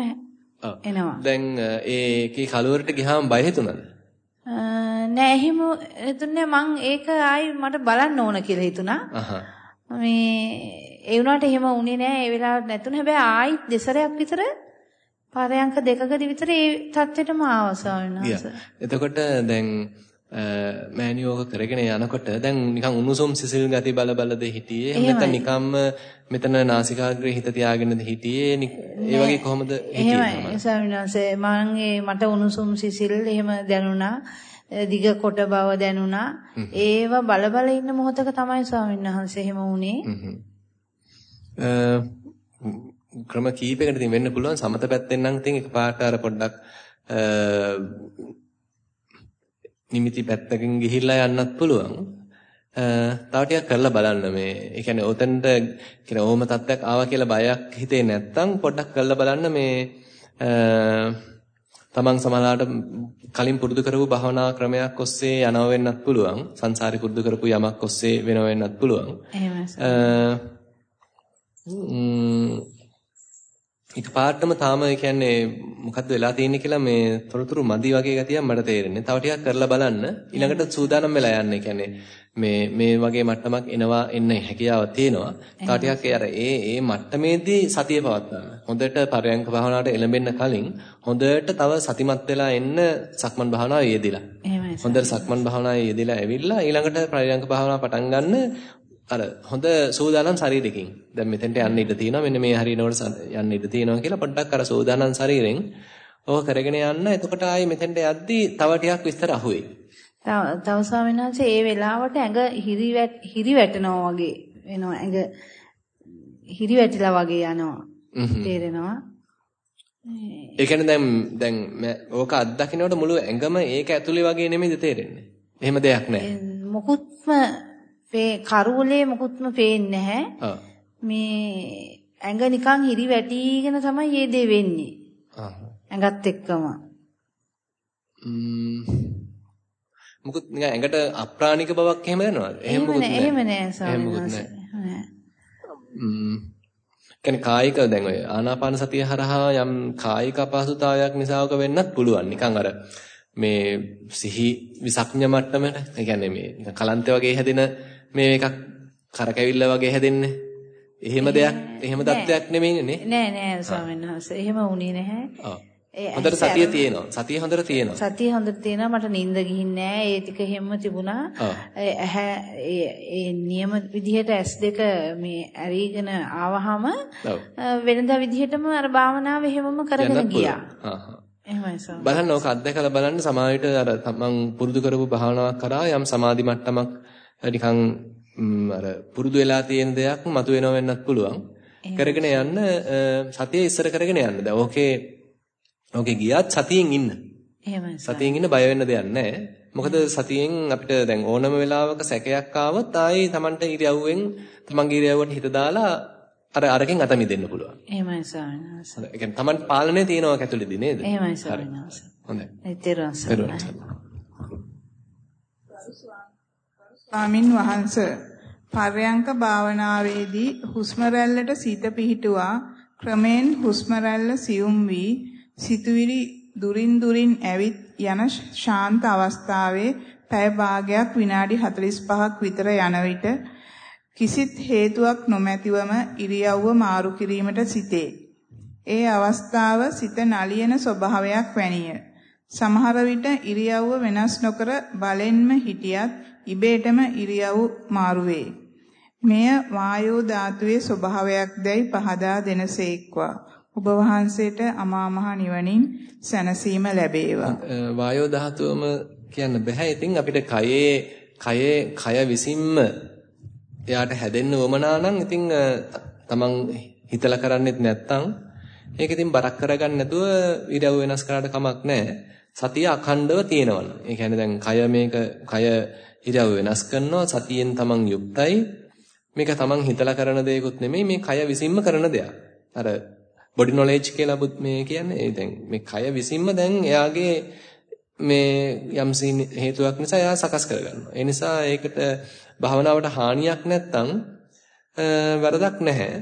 එනවා. දැන් ඒකේ කලවරට ගියාම බය හිතුණාද? නෑ එහෙම හිතුන්නේ මං ඒක ආයි මට බලන්න ඕන කියලා හිතුණා. මේ ඒ වුණාට එහෙම වුණේ නෑ ඒ වෙලාවට නැතුණ හැබැයි ආයිත් දෙසරයක් විතර පරයන්ක දෙකකදී විතර ඒ தත්වෙටම ආවා ස්වාමීන් වහන්සේ. එතකොට දැන් මෑනියෝක කරගෙන යනකොට දැන් නිකන් උණුසුම් සිසිල් ගති බල බලද හිටියේ. නැත්නම් නිකම්ම මෙතන නාසිකාග්‍රේ හිත තියාගෙනද හිටියේ. ඒ වගේ කොහොමද හිටියේ එහෙමයි. ස්වාමීන් වහන්සේ මම මට උණුසුම් සිසිල් එහෙම දැනුණා. දිග කොට බව දැනුණා. ඒව බල බල ඉන්න මොහොතක තමයි ස්වාමීන් වහන්සේ එහෙම වුණේ. ක්‍රම කීපයකට ඉතින් වෙන්න පුළුවන්. සමත පැත්තෙන් නම් ඉතින් එකපාරට අර පොඩ්ඩක් නිමිති පැත්තකින් ගිහිල්ලා යන්නත් පුළුවන්. තව ටිකක් කරලා බලන්න මේ. ඒ කියන්නේ ඔතනට කියන ඕම තත්ත්වයක් ආවා කියලා බයක් හිතේ නැත්තම් පොඩ්ඩක් කරලා බලන්න මේ තමන් සමහරලාට කලින් පුරුදු කරපු භවනා ක්‍රමයක් ඔස්සේ යනව වෙන්නත් පුළුවන්. සංසාරේ පුරුදු කරපු යමක් ඔස්සේ වෙනව වෙන්නත් පුළුවන්. එහෙමයි. එකපාරටම තාම ඒ කියන්නේ මොකද්ද වෙලා තියෙන්නේ කියලා මේ තොරතුරු මදි වගේ ගතියක් මට තේරෙන්නේ. තව ටිකක් කරලා බලන්න. ඊළඟට සූදානම් වෙලා යන්න. කියන්නේ මේ මේ වගේ මට්ටමක් එනවා එන්න හැකියාව තියෙනවා. තව ටිකක් ඒ අර ඒ ඒ මට්ටමේදී සතිය පවත්වන්න. හොඳට පරයන්ක භාවනාවට එළඹෙන්න කලින් හොඳට තව සතිමත් වෙලා එන්න සක්මන් භාවනාවේ යෙදිලා. හොඳට සක්මන් භාවනාවේ යෙදිලා ඇවිල්ලා ඊළඟට පරයන්ක භාවනාව පටන් ගන්න අර හොඳ සූදානම් ශරීරයකින් දැන් මෙතෙන්ට යන්න ඉඩ තියෙනවා මෙන්න මේ හරියනකොට යන්න ඉඩ තියෙනවා කියලා පොඩ්ඩක් අර සූදානම් ශරීරෙන් ඕක කරගෙන යන්න එතකොට ආයේ මෙතෙන්ට යද්දී තව ටිකක් විස්තර අහුවේ. තව තව ස්වාමීන් වහන්සේ ඒ වෙලාවට ඇඟ හිරි හිරි වැටෙනවා වගේ වෙනවා ඇඟ හිරි වැටිලා වගේ යනවා. තේරෙනවා. ඒ කියන්නේ දැන් දැන් ඕක අත්දකින්නකොට මුළු ඇඟම ඒක ඇතුලේ වගේ නෙමෙයිද තේරෙන්නේ? එහෙම දෙයක් නැහැ. මොකුත්ම කරුවලේ මොකුත්ම පේන්නේ නැහැ. මේ ඇඟ නිකන් හිරි වැටිගෙන තමයි මේ දේ වෙන්නේ. ඇඟත් එක්කම. මොකද නිකන් ඇඟට අප්‍රාණික බවක් එහෙම දැනනවද? එහෙම මොකුත් නැහැ. එහෙම නෑ ස්වාමීන් කියන්නේ කායික දැන් ඔය ආනාපාන සතිය හරහා යම් කායික අපහසුතාවයක් නිසාවක වෙන්නත් පුළුවන්. නිකන් අර මේ සිහි විසක්ඥ මට්ටමට ඒ කියන්නේ මේ කලන්ත වගේ හැදෙන මේ එකක් කරකැවිල්ල වගේ හැදෙන්නේ. එහෙම දෙයක් එහෙම தත්වයක් නෙමෙයිනේ නෑ නෑ ස්වාමීන් වහන්සේ. එහෙම වුණේ නැහැ. ඔව්. හොඳට සතිය තියෙනවා. සතිය හොඳට තියෙනවා. සතිය හොඳට තියෙනවා. මට නිින්ද ගිහින්නේ නෑ. ඒ ටික හැම තිබුණා. ඇහැ ඒ නියම විදිහට S2 මේ ඇරීගෙන ආවහම වෙනදා විදිහටම අර භාවනාව එහෙමම කරගෙන ගියා. එහෙමයි සර්. බලන්න ඕක අත්දැකලා බලන්න සමාවිත අර මම පුරුදු කරපු භාවනාවක් කරා යම් සමාධි මට්ටමක් නිකන් අර පුරුදු වෙලා තියෙන දෙයක් මතුවෙනව වෙන්නත් පුළුවන්. කරගෙන යන්න සතිය ඉස්සර කරගෙන යන්න. දැන් ඕකේ ඕකේ ගියත් සතියෙන් ඉන්න. එහෙමයි. සතියෙන් ඉන්න බය වෙන්න දෙයක් නැහැ. මොකද සතියෙන් අපිට දැන් ඕනම වෙලාවක සැකයක් ආවොත් ආයේ Tamanට ඉරියව්වෙන් Tamanගේ ඉරියව්වට හිත දාලා අර අරකින් අත මිදෙන්න පුළුවන්. එහෙමයි ස්වාමීනි. ඒ කියන්නේ Taman පාලනය තියෙනවා ඇතුළේදී නේද? එහෙමයි ස්වාමීනි. හොඳයි. ඒ. ස්වාමින් වහන්ස පර්යංක භාවනාවේදී හුස්ම රැල්ලට සිත පිහිටුවා ක්‍රමෙන් හුස්ම රැල්ල සියුම් වී සිතුවිලි දුරින් දුරින් ඇවිත් යන ශාන්ත අවස්ථාවේ පැය භාගයක් විනාඩි 45ක් විතර යන විට කිසිත් හේතුවක් නොමැතිවම ඉරියව්ව මාරු කිරීමට සිටේ. ඒ අවස්ථාව සිත නලියන ස්වභාවයක් වැනිය. සමහර විට ඉරියව්ව වෙනස් නොකර බලෙන්ම හිටියත් ඉබේටම ඉරියව් මාරුවේ. මෙය වායෝ ධාතුවේ ස්වභාවයක් දැයි පහදා දෙනසේක්වා. ඔබ වහන්සේට අමා මහ නිවනින් සැනසීම ලැබේවා. වායෝ ධාතුවම කියන්න බෑ. ඉතින් අපිට කයේ කයේ කය විසින්ම එයාට හැදෙන්න වමනා නම් ඉතින් තමන් හිතලා කරන්නෙත් නැත්තම් ඒක ඉතින් බරක් කරගන්න නැතුව ඉරියව් වෙනස් කරාට කමක් නැහැ. සතිය අඛණ්ඩව තියෙනවනම්. ඒ කියන්නේ දැන් කය මේක කය ඉරියව් වෙනස් කරනවා සතියෙන් තමන් යුක්තයි. මේක තමන් හිතලා කරන දෙයක්ුත් නෙමෙයි මේ කය විසින්ම කරන දෙයක්. අර බොඩි නොලෙජ් කියලා මේ කියන්නේ දැන් මේ කය විසින්ම දැන් එයාගේ මේ යම්සි හේතුවක් නිසා එයා සකස් කරගන්නවා. ඒ නිසා ඒකට භාවනාවට හානියක් නැත්තම් වැරදක් නැහැ.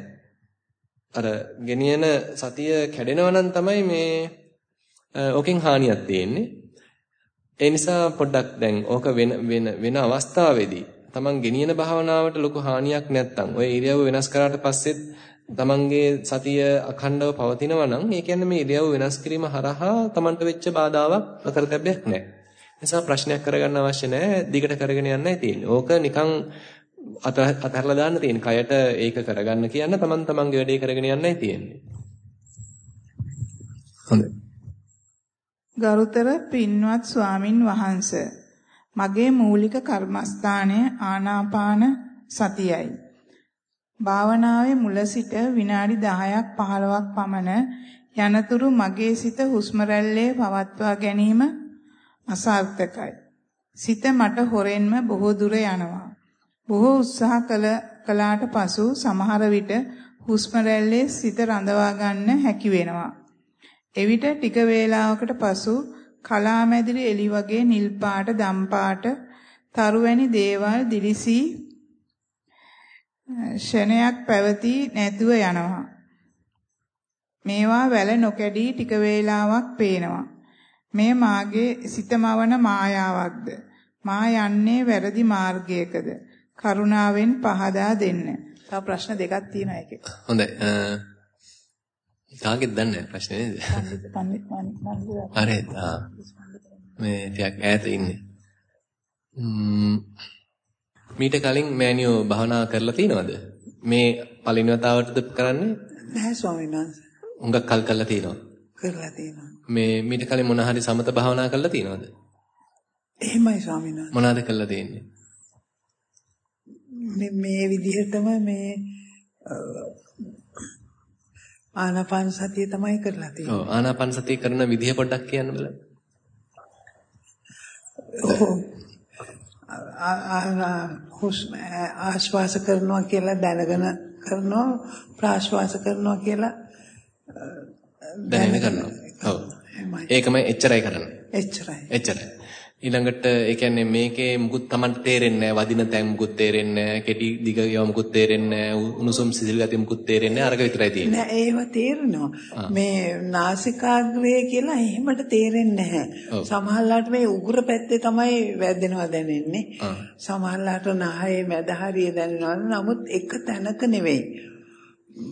අර ගෙනියන සතිය කැඩෙනවා නම් තමයි මේ ඕකෙන් හානියක් තියෙන්නේ. ඒ නිසා පොඩ්ඩක් දැන් ඕක වෙන වෙන වෙන අවස්ථාවේදී Taman ගෙනියන භාවනාවට ලොකු හානියක් නැත්තම් ඔය ඉරියව්ව වෙනස් කරාට පස්සෙත් තමන්ගේ සතිය අඛණ්ඩව පවතිනවා නම් ඒ කියන්නේ මේ ඉරියව් වෙනස් කිරීම හරහා තමන්ට වෙච්ච බාධාවක් අකරතැබ්බයක් නැහැ. නිසා ප්‍රශ්නයක් කරගන්න අවශ්‍ය නැහැ. දිගට කරගෙන යන්නයි තියෙන්නේ. ඕක නිකන් අතහැරලා දාන්න තියෙන. කයට ඒක කරගන්න කියන්න තමන් තමන්ගේ වැඩේ කරගෙන යන්නයි තියෙන්නේ. හොඳයි. ගරුතර පින්වත් ස්වාමින් වහන්සේ මගේ මූලික කර්මස්ථානය ආනාපාන සතියයි. භාවනාවේ මුල සිට විනාඩි 10ක් 15ක් පමණ යනතුරු මගේ සිත හුස්ම පවත්වා ගැනීම අසාර්ථකයි. සිත මට හොරෙන්ම බොහෝ දුර යනවා. බොහෝ උත්සාහ කළ කලාට පසු සමහර විට හුස්ම සිත රඳවා ගන්න හැකි වෙනවා. එවිට ටික වේලාවකට පසු කලාමැදිරි එලි වගේ නිල් පාට දම් පාට තරුවැනි දේවල් දිලිසී ෂණයක් පැවති නැතුව යනවා. මේවා වැල නොකැඩී ටික වේලාවක් පේනවා. මේ මාගේ සිතමවන මායාවක්ද? මා යන්නේ වැරදි මාර්ගයකද? කරුණාවෙන් පහදා දෙන්න. තව ප්‍රශ්න දෙකක් තියෙනවා ඒකේ. හොඳයි. කාගෙද දන්නේ ප්‍රශ්නේ නේද? පඬිත් පඬිත් පඬිත්. හරි. ආ. මේ ටිකක් ඈත ඉන්නේ. මීට කලින් මෑනියෝ භවනා කරලා තිනවද? මේ පළවෙනි වතාවටද කරන්නේ? නැහැ ස්වාමීන් වහන්සේ. හුඟක් කල් කරලා තිනවා. කරලා තිනවා. මේ මීට කලින් මොන හරි සමත භවනා කරලා තිනවද? එහෙමයි ස්වාමීන් වහන්සේ. මොනවාද කරලා තියෙන්නේ? මේ මේ විදිහටම මේ ආනාපාන සතිය තමයි කරලා තියෙන්නේ. ඔව් ආනාපාන සතිය කරන විදිහ පොඩ්ඩක් කියන්න බලන්න. හුස්ම ආශ්වාස කරනවා කියලා දැනගෙන කරනවා ප්‍රාශ්වාස කරනවා කියලා දැනගෙන කරනවා. ඔව්. ඒකමයි එච්චරයි කරන්නේ. එච්චරයි. එච්චරයි. ඊළඟට ඒ කියන්නේ මේකේ මුකුත් Taman තේරෙන්නේ නැහැ. වදින තැන් මුකුත් තේරෙන්නේ නැහැ. කෙටි දිග ඒවා මුකුත් තේරෙන්නේ නැහැ. උණුසුම් සිසිල් ගතිය මුකුත් තේරෙන්නේ නැහැ. අරක විතරයි තියෙන්නේ. නෑ ඒව තේරෙනවා. මේ නාසිකාග්‍රය කියලා එහෙමට තේරෙන්නේ නැහැ. සමහරලාට මේ උගුර පැත්තේ තමයි වැදෙනවා දැනෙන්නේ. සමහරලාට නහයේ මැද හරිය දැනෙනවා. නමුත් එක තැනක නෙවෙයි.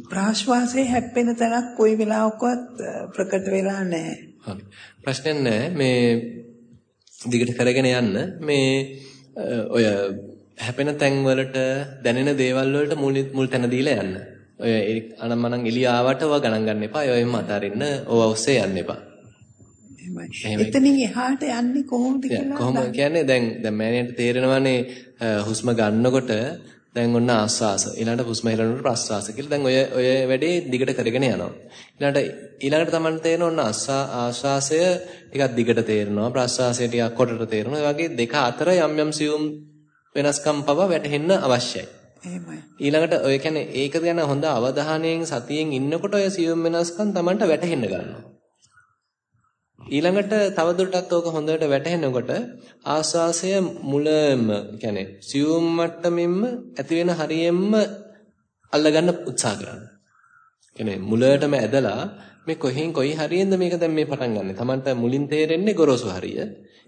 ප්‍රාශ්වාසයේ හැප්පෙන තැනක් කොයි වෙලාවකවත් ප්‍රකට වෙලා නැහැ. හරි. ප්‍රශ්නයක් නැහැ. මේ දිගට කරගෙන යන්න මේ ඔය හැපෙන තැන් වලට දැනෙන දේවල් වලට මුල් මුල් තැන දීලා යන්න. ඔය අනම්මනම් එළිය ආවට ඔය ගණන් ගන්න එපා. ඔය එහෙම අතාරින්න ඕව ඔස්සේ යන්න එපා. එහෙමයි. එතනින් එහාට යන්නේ කොහොමද කියලා? කොහොම කියන්නේ දැන් දැන් මෑණියන්ට තේරෙනවානේ හුස්ම ගන්නකොට දැන් ඔන්න ආස්වාස. ඊළඟට හුස්ම හෙලනකොට ප්‍රස්වාස කියලා. දැන් ඔය ඔය වැඩේ දිගට කරගෙන යනවා. ඊළඟට ඊළඟට තමයි තේරෙන ඔන්න ආස්වාසය ටිකක් දිගට තේරෙනවා. ප්‍රස්වාසය ටිකක් කොටට තේරෙනවා. ඒ වගේ දෙක අතර යම් යම් සියුම් වෙනස්කම් පව වැටහෙන්න අවශ්‍යයි. එහෙමයි. ඊළඟට ඔය කියන්නේ ඒක ගැන හොඳ අවධානයෙන් සතියෙන් ඉන්නකොට ඔය සියුම් වෙනස්කම් Tamanට වැටහෙන්න ගන්නවා. ඊළඟට තවදුරටත් ඕක හොඳට වැටහෙනකොට ආස්වාසය මුලම කියන්නේ සියුම් මට්ටමින්ම ඇති වෙන හරියෙන්ම අල්ලගන්න උත්සාහ කරන්න. කියන්නේ මුලටම ඇදලා මේ කොහෙන් කොයි හරියෙන්ද මේක දැන් මේ පටන් ගන්නෙ. Tamanට මුලින් තේරෙන්නේ ගොරෝසු හරිය.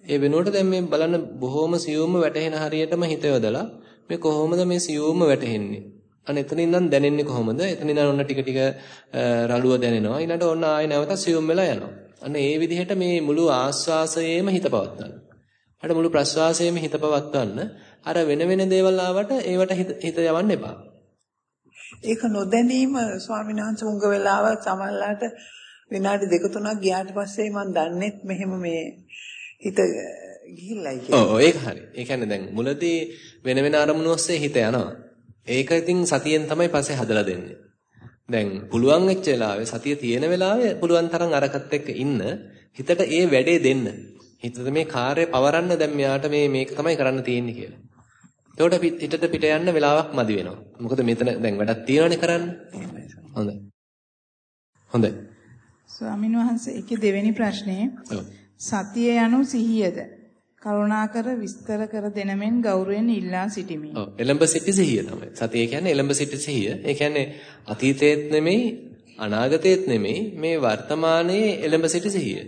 ඒ වෙනුවට දැන් මේ බලන්න බොහොම සියුම්ම වැටහෙන හරියටම හිත යොදලා මේ කොහොමද මේ සියුම්ම වැටහෙන්නේ. අන්න එතනින් නම් දැනෙන්නේ කොහොමද? එතනින් නම් ඔන්න ටික ටික රළුව දැනෙනවා. ඊළඟට ඔන්න ආයෙ නැවත සියුම් වෙලා යනවා. අන්න ඒ විදිහට මේ මුළු ආස්වාසයේම හිත පවත්වන්න. අර මුළු ප්‍රස්වාසයේම හිත පවත්වන්න. අර වෙන වෙන දේවල් ආවට ඒවට හිත යවන්න එපා. ඒක නොදැනීම ස්වාමීන් වහන්සේ උංග වෙලාව සමහරලාට විනාඩි දෙක තුනක් ගියාට පස්සේ මම දන්නෙත් මෙහෙම මේ හිත ගිහිල්ලයි කියලා. ඔව් ඒක හරි. ඒ කියන්නේ දැන් මුලදී වෙන වෙන අරමුණු ඔස්සේ හිත යනවා. ඒක ඉතින් සතියෙන් තමයි පස්සේ හදලා දෙන්නේ. දැන් පුළුවන් වෙච්ච වෙලාවේ සතිය තියෙන වෙලාවේ පුළුවන් තරම් අරකට එක්ක ඉන්න හිතට ඒ වැඩේ දෙන්න. හිතට මේ කාර්යය පවරන්න දැන් මෙයාට මේ මේක තමයි කරන්න තියෙන්නේ කියලා. එතකොට හිතට පිට යන්න වෙලාවක් මදි වෙනවා. මොකද මෙතන දැන් වැඩක් තියෙනවනේ කරන්න. හොඳයි. හොඳයි. ස්වාමින් වහන්සේ ඒකේ දෙවෙනි ප්‍රශ්නේ සතිය යනු සිහියද? කරුණාකර විස්තර කර දෙන මෙන් ගෞරවයෙන් ඉල්ලා සිටිමි. ඔව් එළඹ සිටි සිහිය තමයි. සතිය කියන්නේ එළඹ සිටි සිහිය. ඒ කියන්නේ අතීතයේත් නෙමෙයි අනාගතයේත් නෙමෙයි මේ වර්තමානයේ එළඹ සිටි සිහිය.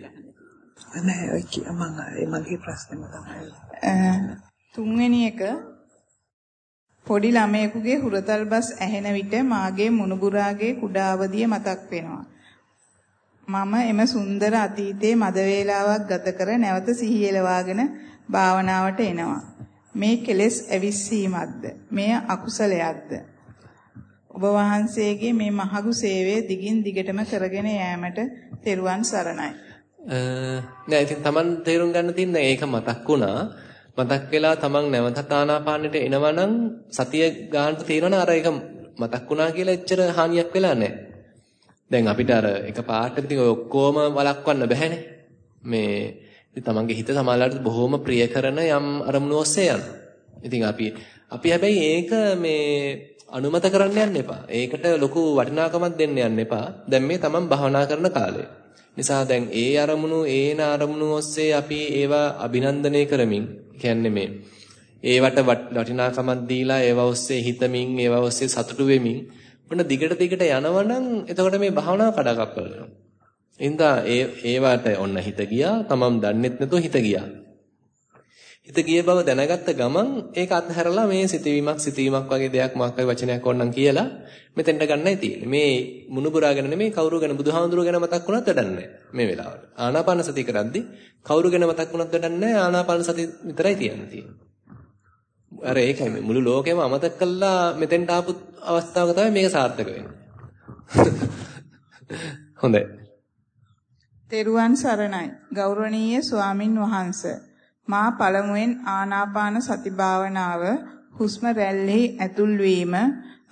නෑ ඔය මම මගේ ප්‍රශ්නේම තමයි. තුන්වෙනි එක පොඩි ළමයෙකුගේ හුරතල් බස් ඇහෙන විට මාගේ මුණුබුරාගේ කුඩා අවදිය මතක් වෙනවා. මම එම සුන්දර අතීතයේ මද වේලාවක් ගත කර නැවත සිහි එලවාගෙන භාවනාවට එනවා. මේ කෙලෙස් ඇවිස්සීමක්ද? මෙය අකුසලයක්ද? ඔබ වහන්සේගේ මේ මහඟු සේවය දිගින් දිගටම කරගෙන යාමට තෙරුවන් සරණයි. නෑ ඉතින් Taman තේරුම් ගන්න තියෙන ඒක මතක් වුණා. මතක් වෙලා Taman නැවතත් ආනාපානෙට එනවනම් සතිය ගන්නට තියෙනවනේ අර ඒක මතක් වුණා කියලා එච්චර හානියක් වෙලා නැහැ. දැන් අපිට අර එක පාට ඉතින් ඔය ඔක්කොම වළක්වන්න බැහැනේ. මේ ඉතින් Tamanගේ හිත සමාලාවට බොහොම ප්‍රිය කරන යම් අරමුණු ඔස්සේ යනවා. ඉතින් අපි අපි හැබැයි ඒක මේ අනුමත කරන්න යන්න එපා. ඒකට ලොකු වටිනාකමක් දෙන්න යන්න එපා. දැන් මේ Taman භාවනා කරන කාලේ. නිසා දැන් ඒ අරමුණු ඒන අරමුණු ඔස්සේ අපි ඒවා අභිනන්දනය කරමින් කියන්නේ මේ ඒවට වටිනාකමක් දීලා ඒවා ඔස්සේ හිතමින් ඒවා ඔස්සේ සතුටු වෙමින් මොන දිගට දිගට යනවනම් එතකොට මේ භාවනාව කඩාකප්පල වෙනවා. ඉන්දා ඒ ඒවට ඔන්න හිත ගියා තමම් දන්නෙත් නැතුව හිත ගියා. හිත ගිය බව දැනගත්ත ගමන් ඒක අත්හැරලා මේ සිතවීමක් සිතීමක් වගේ දෙයක් මොකක් වගේ වචනයක් ඕනනම් කියලා මෙතෙන්ට ගන්නයි තියෙන්නේ. මේ මුණුබුරා ගැන නෙමෙයි කවුරු ගැන බුදුහාමුදුරුව ගැන මතක් වුණත් වැඩක් නැහැ මේ වෙලාවට. ආනාපාන සතිය කරද්දි කවුරු ගැන මතක් වුණත් වැඩක් නැහැ ආනාපාන සතිය විතරයි තියන්නේ. අර ඒකයි මේ මුළු ලෝකෙම අමතක කළා මෙතෙන්ට ආපු අවස්ථාවක තමයි මේක සාර්ථක වෙන්නේ. හොඳයි. තෙරුවන් සරණයි. ගෞරවනීය ස්වාමින් වහන්සේ මා පළමුවෙන් ආනාපාන සති භාවනාව හුස්ම රැල්ලෙහි ඇතුල් වීම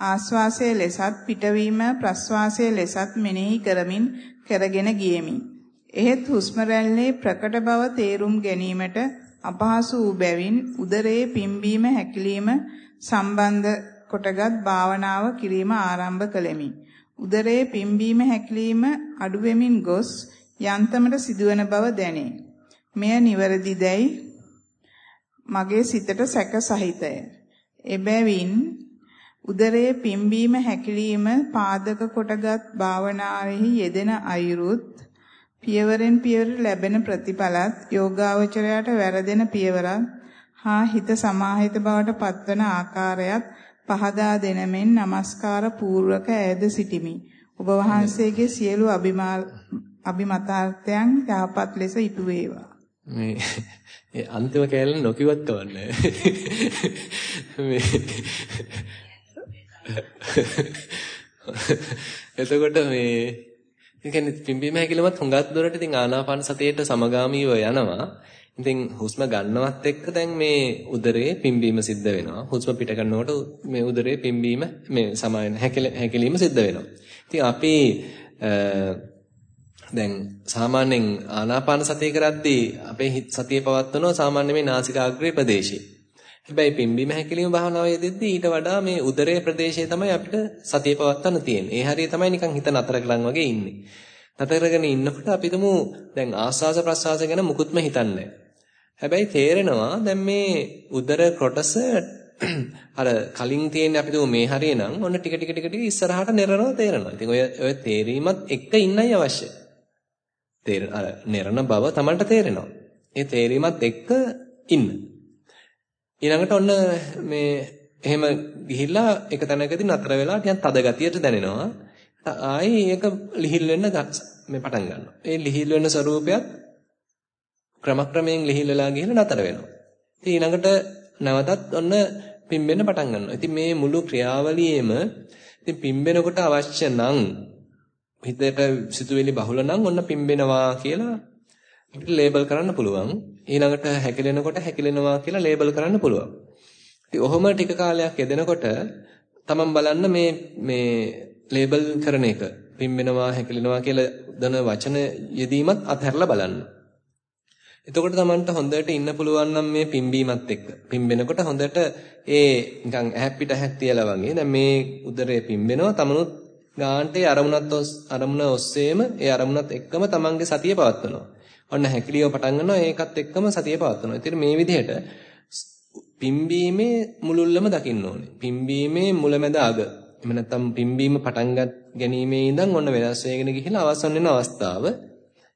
ආස්වාසයේ ලෙසත් පිටවීම ප්‍රස්වාසයේ ලෙසත් මෙනෙහි කරමින් කරගෙන ගියෙමි. එහෙත් හුස්ම රැල්ලේ ප්‍රකට බව තේරුම් ගැනීමට අපහසු වූ බැවින් උදරයේ පිම්බීම හැකිලිම සම්බන්ධ කොටගත් භාවනාව කිරීම ආරම්භ කළෙමි. උදරයේ පිම්බීම හැකිලිම අඩු වෙමින් ගොස් යන්තමට සිදුවන බව දැනේ. මෙය නිවැරදිදැයි මගේ සිතට සැක සහිතය. එබැවින් උදරයේ පිම්බීම හැකිලිම පාදක කොටගත් භාවනාවෙහි යෙදෙන අයුරුත් පියවරෙන් පියවර ලැබෙන ප්‍රතිඵලත් යෝගාවචරයට වැරදෙන පියවරත් හා හිත සමාහිත බවට පත්වන ආකාරයත් පහදා දෙනමෙන් নমස්කාර පූර්වක ඈද සිටිමි. ඔබ වහන්සේගේ සියලු අභිමතාර්ථයන් යහපත් ලෙස ඉටු වේවා. මේ ඒ අන්තිම කෑල්ල නොකියවත් කවන්නේ මේ එතකොට මේ කියන්නේ පිම්බීම හැකිලමත් හුඟක් දුරට ඉතින් ආනාපාන සතියේට සමගාමීව යනවා. ඉතින් හුස්ම ගන්නවත් එක්ක දැන් මේ උදරයේ පිම්බීම සිද්ධ වෙනවා. හුස්ම පිට ගන්නකොට මේ උදරයේ පිම්බීම මේ සමායන හැකිලීම සිද්ධ වෙනවා. ඉතින් අපි දැන් සාමාන්‍යයෙන් ආනාපාන සතිය කරද්දී අපේ සතිය පවත්වනවා සාමාන්‍ය මේ නාසිකාග්‍රේ ප්‍රදේශයේ. හැබැයි පිම්බීම හැකිලිම භාවනාවේ යෙදෙද්දී ඊට වඩා මේ උදරයේ ප්‍රදේශයේ තමයි අපිට සතිය පවත්වන්න තියෙන්නේ. ඒ හරිය තමයි නිකන් හිත නතර කරන් වගේ ඉන්නේ. නතර කරගෙන ඉන්නකොට අපි තුමු දැන් ආස්වාස ප්‍රස්වාස ගැන මුකුත්ම හිතන්නේ හැබැයි තේරෙනවා දැන් මේ උදර කොටස අර කලින් තියෙන අපි තුමු මේ හරිය නම් ඔන්න ටික ටික ටික ටික ඉස්සරහට නෙරනවා තේරෙනවා. ඉතින් ඔය ඔය තේරීමත් එක්ක ඉන්නයි අවශ්‍ය. තේරෙන අර නෙරන බව Tamanට තේරෙනවා. ඒ තේරීමත් එක්ක ඉන්න. ඊළඟට ඔන්න මේ එහෙම ගිහිල්ලා එක තැනකදී නතර වෙලා ටිකක් තද ගතියට දැනෙනවා. ආයි ඒක ලිහිල් වෙන්න මේ පටන් ගන්නවා. ඒ ලිහිල් වෙන ස්වરૂපයත් ක්‍රමක්‍රමයෙන් ලිහිල් වෙලා ගිහිල්ලා නතර වෙනවා. ඉතින් ඊළඟට නැවතත් ඔන්න පිම්බෙන්න පටන් ගන්නවා. ඉතින් මේ මුළු ක්‍රියාවලියේම ඉතින් පිම්බෙනකොට අවශ්‍ය නම් හිතේට සිතුවිලි බහුල නම් ඔන්න පිම්බෙනවා කියලා අපිට ලේබල් කරන්න පුළුවන්. ඊළඟට හැකිලෙනකොට හැකිලෙනවා කියලා ලේබල් කරන්න පුළුවන්. ඉතින් ඔහොම ටික කාලයක් යෙදෙනකොට තමන් බලන්න මේ මේ ලේබල් කරන එක පිම්බෙනවා හැකිලෙනවා කියලා දන වචන යෙදීමත් අත්හැරලා බලන්න. එතකොට තමන්ට හොඳට ඉන්න පුළුවන් නම් මේ පිම්බීමත් එක්ක. පිම්බෙනකොට හොඳට ඒ නිකන් ඇහැප්පිට ඇහැක් තියලා වගේ දැන් මේ උදරේ පිම්බෙනවා තමනුත් ගාන්ට ඒ අරමුණත් අරමුණ ඔස්සේම ඒ අරමුණත් එක්කම තමන්ගේ සතිය පවත්වනවා. ඔන්න හැකිලියව පටන් ගන්නවා ඒකත් එක්කම සතිය පවත්වනවා. ඉතින් මේ විදිහට පිම්බීමේ මුලුල්ලම දකින්න ඕනේ. පිම්බීමේ මුලැමැද අග. එහෙම නැත්නම් පිම්බීම පටන් ගැනීමේ ඉඳන් ඔන්න වෙනස් වෙගෙන ගිහිලා අවසන් වෙන අවස්ථාව.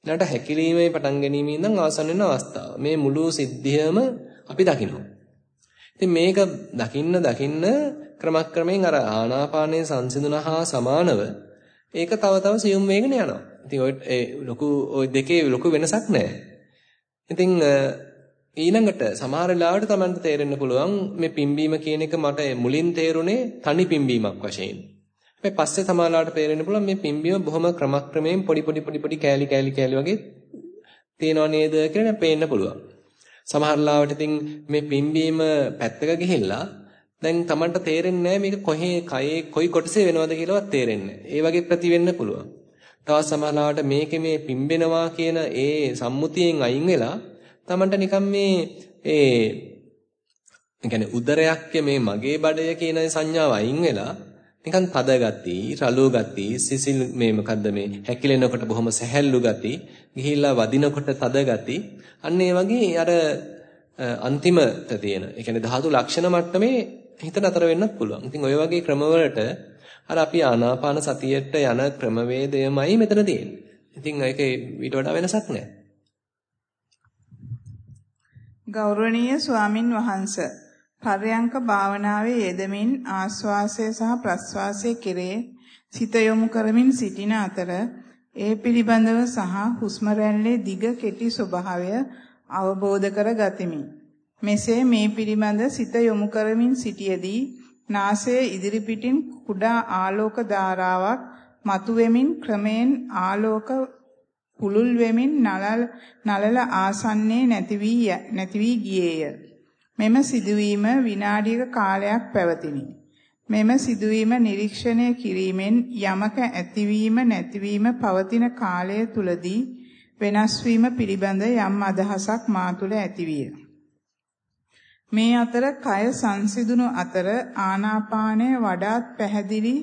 ඊළඟට හැකිලීමේ පටන් ගැනීමේ ඉඳන් අවසන් වෙන අවස්ථාව. මේ මුළු සිද්ධියම අපි දකිනවා. ඉතින් මේක දකින්න දකින්න ක්‍රමක්‍රමයෙන් අර ආනාපානයේ සංසිඳුන හා සමානව ඒක තව තව සියුම් වෙගෙන යනවා. ඉතින් ඔය ලොකු ඔය දෙකේ ලොකු වෙනසක් නැහැ. ඉතින් ඊළඟට සමහර වෙලාවට Tamanට තේරෙන්න පුළුවන් මේ පිම්බීම කියන එක මට මුලින් තේරුනේ තනි පිම්බීමක් වශයෙන්. මේ පස්සේ සමහරලාට තේරෙන්න පුළුවන් මේ පිම්බීම බොහොම ක්‍රමක්‍රමයෙන් පොඩි පොඩි පොඩි පොඩි කෑලි කෑලි කෑලි වගේ තේනව නේද කියලා පේන්න පුළුවන්. සමහරලාවට ඉතින් මේ පිම්බීම පැත්තක ගිහිල්ලා දැන් Tamanට තේරෙන්නේ නැහැ මේක කොහේ කයේ කොයි කොටසේ වෙනවද කියලාවත් තේරෙන්නේ ඒ වගේ ප්‍රති වෙන්න පුළුවන්. තවත් සමහරලාවට මේකේ මේ පිම්බෙනවා කියන ඒ සම්මුතියෙන් අයින් වෙලා Tamanට නිකන් මේ ඒ කියන්නේ උදරයක් මේ මගේ බඩය කියන සංඥාව අයින් වෙලා නිකන් තද ගති, රළු ගති, සිසිල් මේ මොකද්ද මේ හැකිලෙනකොට බොහොම සැහැල්ලු ගති, ගිහිල්ලා වදිනකොට තද ගති. අන්න ඒ වගේ අර අන්තිමට තියෙන. ඒ කියන්නේ ධාතු ලක්ෂණ මට්ටමේ හිත නතර වෙන්නත් පුළුවන්. ඉතින් ওই වගේ ක්‍රමවලට අර අපි ආනාපාන සතියට යන ක්‍රමවේදයමයි මෙතන තියෙන්නේ. ඉතින් ඒක ඊට වඩා වෙනසක් නැහැ. ගෞරවනීය ස්වාමින් වහන්සේ පර්යංක භාවනාවේ යෙදමින් ආස්වාසය සහ ප්‍රස්වාසය කෙරේ සිත යොමු කරමින් සිටින අතර ඒ පිළිබඳව සහ හුස්ම දිග කෙටි ස්වභාවය අවබෝධ කර ගතිමි. මෙසේ මේ පිළිබඳ සිත යොමු කරමින් සිටියේදී නාසයේ ඉදිරිපිටින් කුඩා ආලෝක ධාරාවක් මතුවෙමින් ක්‍රමයෙන් ආලෝක පුලුල් වෙමින් නලල නලල ආසන්නයේ නැති වී නැති වී ගියේය. මෙම සිදුවීම විනාඩියක කාලයක් පැවතිනි. මෙම සිදුවීම නිරීක්ෂණය කිරීමෙන් යමක ඇතිවීම නැතිවීම පවතින කාලය තුලදී වෙනස් වීම පිළිබඳ යම් අදහසක් මා තුළ ඇතිවිය. මේ අතර කය සංසිඳුණු අතර ආනාපානය වඩාත් පැහැදිලි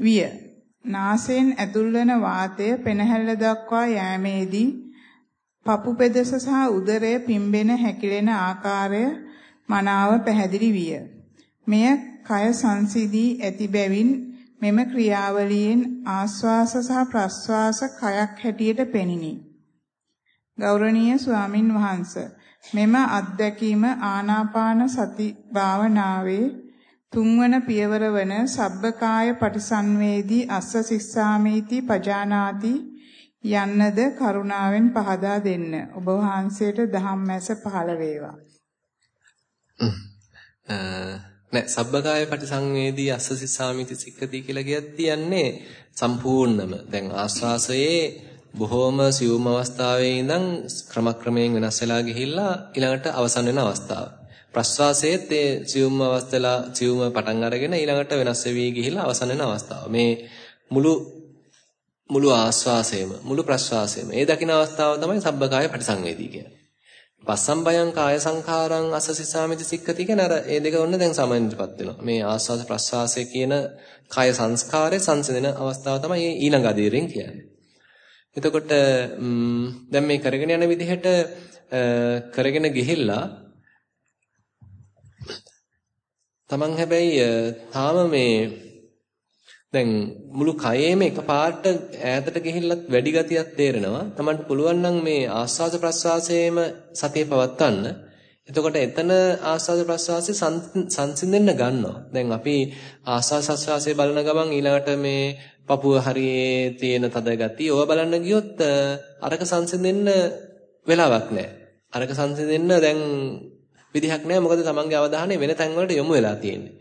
විය. නාසයෙන් ඇතුල්වන වාතය පෙනහැල්ල දක්වා යෑමේදී පපු පෙදෙස සහ උදරය පිම්බෙන හැකිලෙන ආකාරය මනාව පැහැදිලි විය. මෙය කය සංසිදී ඇති බැවින් මෙම ක්‍රියාවලියෙන් ආස්වාස සහ ප්‍රස්වාස කයක් හැටියට පෙනිනි. ගෞරවනීය ස්වාමින් වහන්සේ මෙම අත්දැකීම ආනාපාන සති භාවනාවේ තුන්වන පියවර වන සබ්බකාය පටිසංවේදී අස්ස සිස්සාමීති පජානාති යන්නද කරුණාවෙන් පහදා දෙන්න. ඔබ වහන්සේට දහම් මැස පහළ වේවා. නෑ සබ්බකාය පටිසංවේදී අස්ස සිස්සාමීති සික්කති කියලා කියත් තියන්නේ සම්පූර්ණම. දැන් ආස්වාසයේ බොහෝම සියුම් අවස්ථාවේ ඉඳන් ක්‍රමක්‍රමයෙන් වෙනස් වෙලා ගිහිල්ලා ඊළඟට අවසන් වෙන අවස්ථාව. ප්‍රස්වාසයේත් ඒ සියුම් අවස්ථලා සියුම පටන් අරගෙන ඊළඟට වෙනස් වෙවි ගිහිලා අවසන් වෙන අවස්ථාව. මේ මුළු මුළු ආස්වාසයම මුළු ප්‍රස්වාසයම ඒ දකින අවස්ථාව තමයි සබ්බකාය පටිසංවේදී කියන්නේ. පස්සම්බයං කාය සංඛාරං අසසිසාමිති සික්කති කියන අර ඒ දෙක ඔන්න දැන් සමන්විතපත් වෙනවා. මේ ආස්වාද ප්‍රස්වාසය කියන කාය සංස්කාරයේ සංසිඳන අවස්ථාව තමයි ඊළඟ අධීරයෙන් කියන්නේ. එතකොට දැන් මේ කරගෙන යන විදිහට කරගෙන ගිහිල්ලා Taman හැබැයි තාම මේ දැන් මුළු කයෙම එකපාරට ඈතට ගිහිල්ලත් වැඩි ගතියක් තේරෙනවා. Tamanට පුළුවන් නම් මේ ආස්වාද ප්‍රස්වාසයේම සතිය පවත්වන්න. එතකොට එතන ආස්වාද ප්‍රස්වාසයේ සංසිඳෙන්න ගන්නවා. දැන් අපි ආස්වාද ප්‍රස්වාසයේ බලන ගමන් ඊළඟට මේ පපුව හරියේ තියෙන තද ගතිය ඕවා බලන්න ගියොත් අරක සංසිඳෙන්න වෙලාවක් නැහැ. අරක සංසිඳෙන්න දැන් විදිහක් නැහැ මොකද තමන්ගේ අවධානය වෙන තැන් වලට යොමු වෙලා තියෙන්නේ.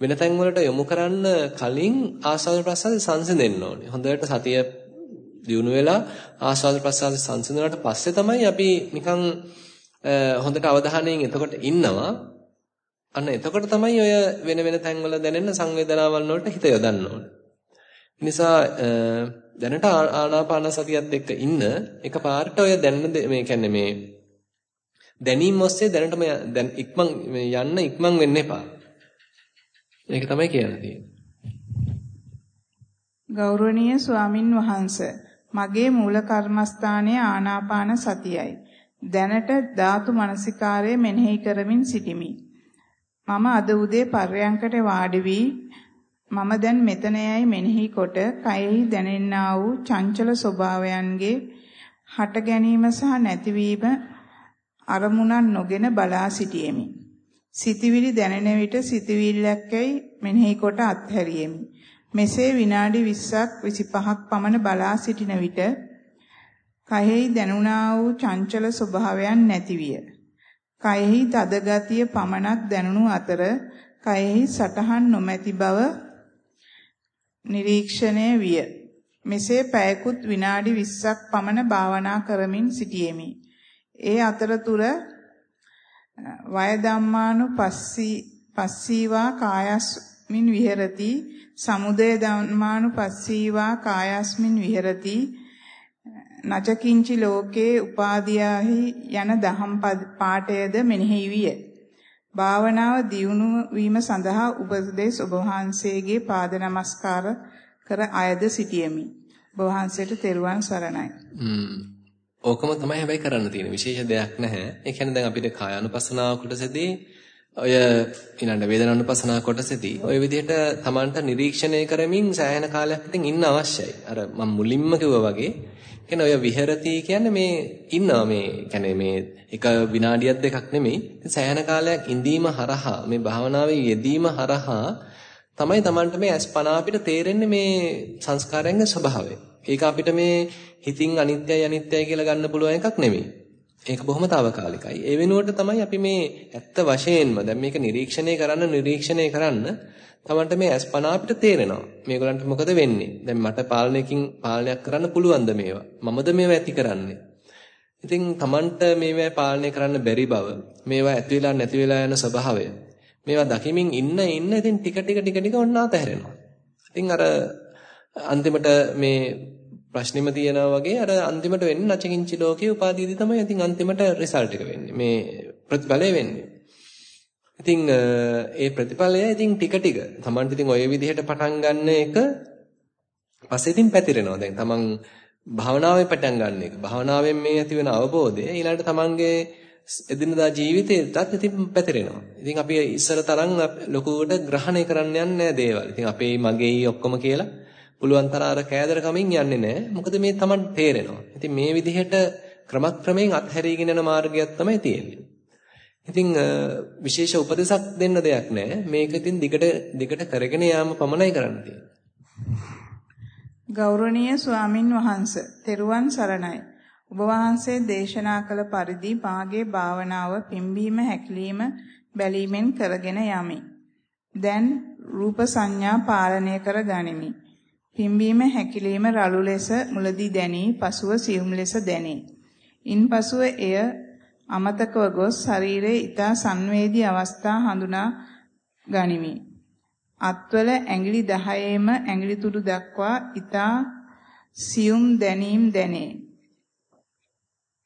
වෙන තැන් වලට යොමු කරන්න කලින් ආස්වාද ප්‍රසආස සංසිඳෙන්න ඕනේ. හොඳට සතිය දියුණු වෙලා ආස්වාද ප්‍රසආස සංසිඳුණාට පස්සේ තමයි අපි නිකන් හොඳට අවධානයෙන් එතකොට ඉන්නවා. අන්න එතකොට තමයි ඔය වෙන වෙන තැන් වල දැනෙන සංවේදනාවල් වලට හිත යොදන්න ඕනේ. නිසා දැනට ආනාපාන සතියත් එක්ක ඉන්න එකපාරට ඔය දැනෙන මේ කියන්නේ මේ දැනීම ඔස්සේ දැනටම දැන් ඉක්මන් යන්න ඉක්මන් වෙන්න එපා. ඒක තමයි කියන්න තියෙන්නේ. ගෞරවනීය ස්වාමින් වහන්සේ මගේ මූල කර්මස්ථානයේ ආනාපාන සතියයි. දැනට ධාතු මනසිකාරය මෙනෙහි කරමින් සිටිමි. මම අද උදේ පර්යංකට වාඩි වී මම දැන් මෙතනයයි මෙනෙහි කොට කයෙහි දැනෙන්නා වූ චංචල ස්වභාවයන්ගේ හට ගැනීම සහ නැතිවීම අරමුණක් නොගෙන බලා සිටියෙමි. සිතවිලි දැනෙන විට සිතවිල්ලක්කයි මෙනෙහි කොට අත්හැරියෙමි. මෙසේ විනාඩි 20ක් 25ක් පමණ බලා සිටින විට කයෙහි දැනුණා වූ චංචල ස්වභාවයන් නැතිවිය. කයෙහි තද ගතිය පමණක් දැනුණු අතර කයෙහි සටහන් නොමැති බව නිරීක්ෂණය විය. මෙසේ පැයකුත් විනාඩි 20ක් පමණ භාවනා කරමින් සිටියෙමි. ඒ අතරතුර වය ධම්මානුපස්සී පස්සීවා කායස්මින් විහෙරති සමුදය ධම්මානුපස්සීවා කායස්මින් විහෙරති නචකින්චි ලෝකේ උපාදීයාහි යන දහම් පාඨයද මෙනෙහි විය. භාවනාව දියුණු වීම සඳහා උපදේශ ඔබ වහන්සේගේ පාද නමස්කාර කර අයද සිටියමි. ඔබ වහන්සේට තෙරුවන් සරණයි. ඕකම තමයි හැබැයි කරන්න තියෙන විශේෂ දෙයක් නැහැ. ඒ කියන්නේ දැන් අපිට කායानुපස්සනාව කොටසදී ඔය ඊළඟ වේදනානුපස්සනාව කොටසදී ඔය විදිහට Tamanට නිරීක්ෂණය කරමින් සෑහෙන කාලයක් ඉතින් ඉන්න අවශ්‍යයි. අර මම මුලින්ම කිව්වා වගේ කියන්නේ ඔය විහෙරති කියන්නේ මේ ඉන්නවා මේ කියන්නේ මේ එක විනාඩියක් දෙකක් නෙමෙයි සෑහෙන කාලයක් ඉඳීම හරහා මේ භාවනාවේ යෙදීම හරහා තමයි Tamanට මේ අස්පනා අපිට තේරෙන්නේ මේ සංස්කාරයන්ගේ ස්වභාවය. ඒක අපිට මේ හිතින් අනිත්‍යයි අනිත්‍යයි කියලා ගන්න පුළුවන් එකක් නෙමෙයි. ඒක බොහොම తాවකාලිකයි. ඒ වෙනුවට තමයි අපි මේ ඇත්ත වශයෙන්ම දැන් මේක නිරීක්ෂණය කරන්න නිරීක්ෂණය කරන්න තමන්ට මේ අස්පනා අපිට තේරෙනවා. මේගොල්ලන්ට මොකද වෙන්නේ? දැන් මට පාලනයකින් පාලනයක් කරන්න පුළුවන්ද මේවා? මමද මේවා ඇති කරන්නේ? ඉතින් තමන්ට මේවා පාලනය කරන්න බැරි බව, මේවා ඇති වෙලා නැති වෙලා යන ස්වභාවය. මේවා දකිමින් ඉන්න ඉන්න ඉතින් ටික ටික ටික ටික ඔන්න අතහැරෙනවා. ඉතින් අර අන්තිමට මේ ප්‍රශ්නෙම තියනවා වගේ අර අන්තිමට වෙන්නේ නචකින්චි ලෝකේ උපාදීදී තමයි ඉතින් අන්තිමට රිසල්ට් එක වෙන්නේ. මේ ප්‍රතිඵලය වෙන්නේ. ඉතින් ඒ ප්‍රතිඵලය ඉතින් ටික ටික Tamanට ඉතින් ওই විදිහට පටන් ගන්න එක පස්සේ ඉතින් පැතිරෙනවා. දැන් Taman භාවනාවේ පටන් ගන්න එක. භාවනාවෙන් මේ ඇති වෙන අවබෝධය ඊළඟට Tamanගේ එදිනදා ජීවිතේටත් ඉතින් පැතිරෙනවා. ඉතින් අපි ඉස්සර තරම් ලොකුවට ග්‍රහණය කරන්න යන්නේ නැහැ දේවල්. ඉතින් අපේ මගේයි ඔක්කොම කියලා පුළුවන් තරම් අර කෑදර කමින් යන්නේ නැහැ. මොකද මේ Taman තේරෙනවා. ඉතින් මේ විදිහට ක්‍රමක්‍රමයෙන් අත්හැරීගෙන යන මාර්ගයක් තමයි තියෙන්නේ. ඉතින් විශේෂ උපදේශක් දෙන්න දෙයක් නැහැ. මේක ඉතින් දිගට දිගට කරගෙන යාම පමණයි කරන්න තියෙන්නේ. ගෞරවනීය ස්වාමින් වහන්සේ, තෙරුවන් සරණයි. ඔබ වහන්සේ දේශනා කළ පරිදි මාගේ භාවනාව පිම්බීම හැකිලිම බැලීමෙන් කරගෙන යමි. දැන් රූප සංඥා පාලනය කර ගනිමි. පිම්බීම හැකිලිම රළු ලෙස මුලදී දැනී පසුව සියුම් ලෙස දැනේ. ඉන්පසුව එය අමතකව ගොස් ශරීරයේ ඊතා සංවේදී අවස්ථා හඳුනා ගනිමි. අත්වල ඇඟිලි 10ෙම ඇඟිලි තුඩු දක්වා ඊතා සියුම් දැනීම් දැනේ.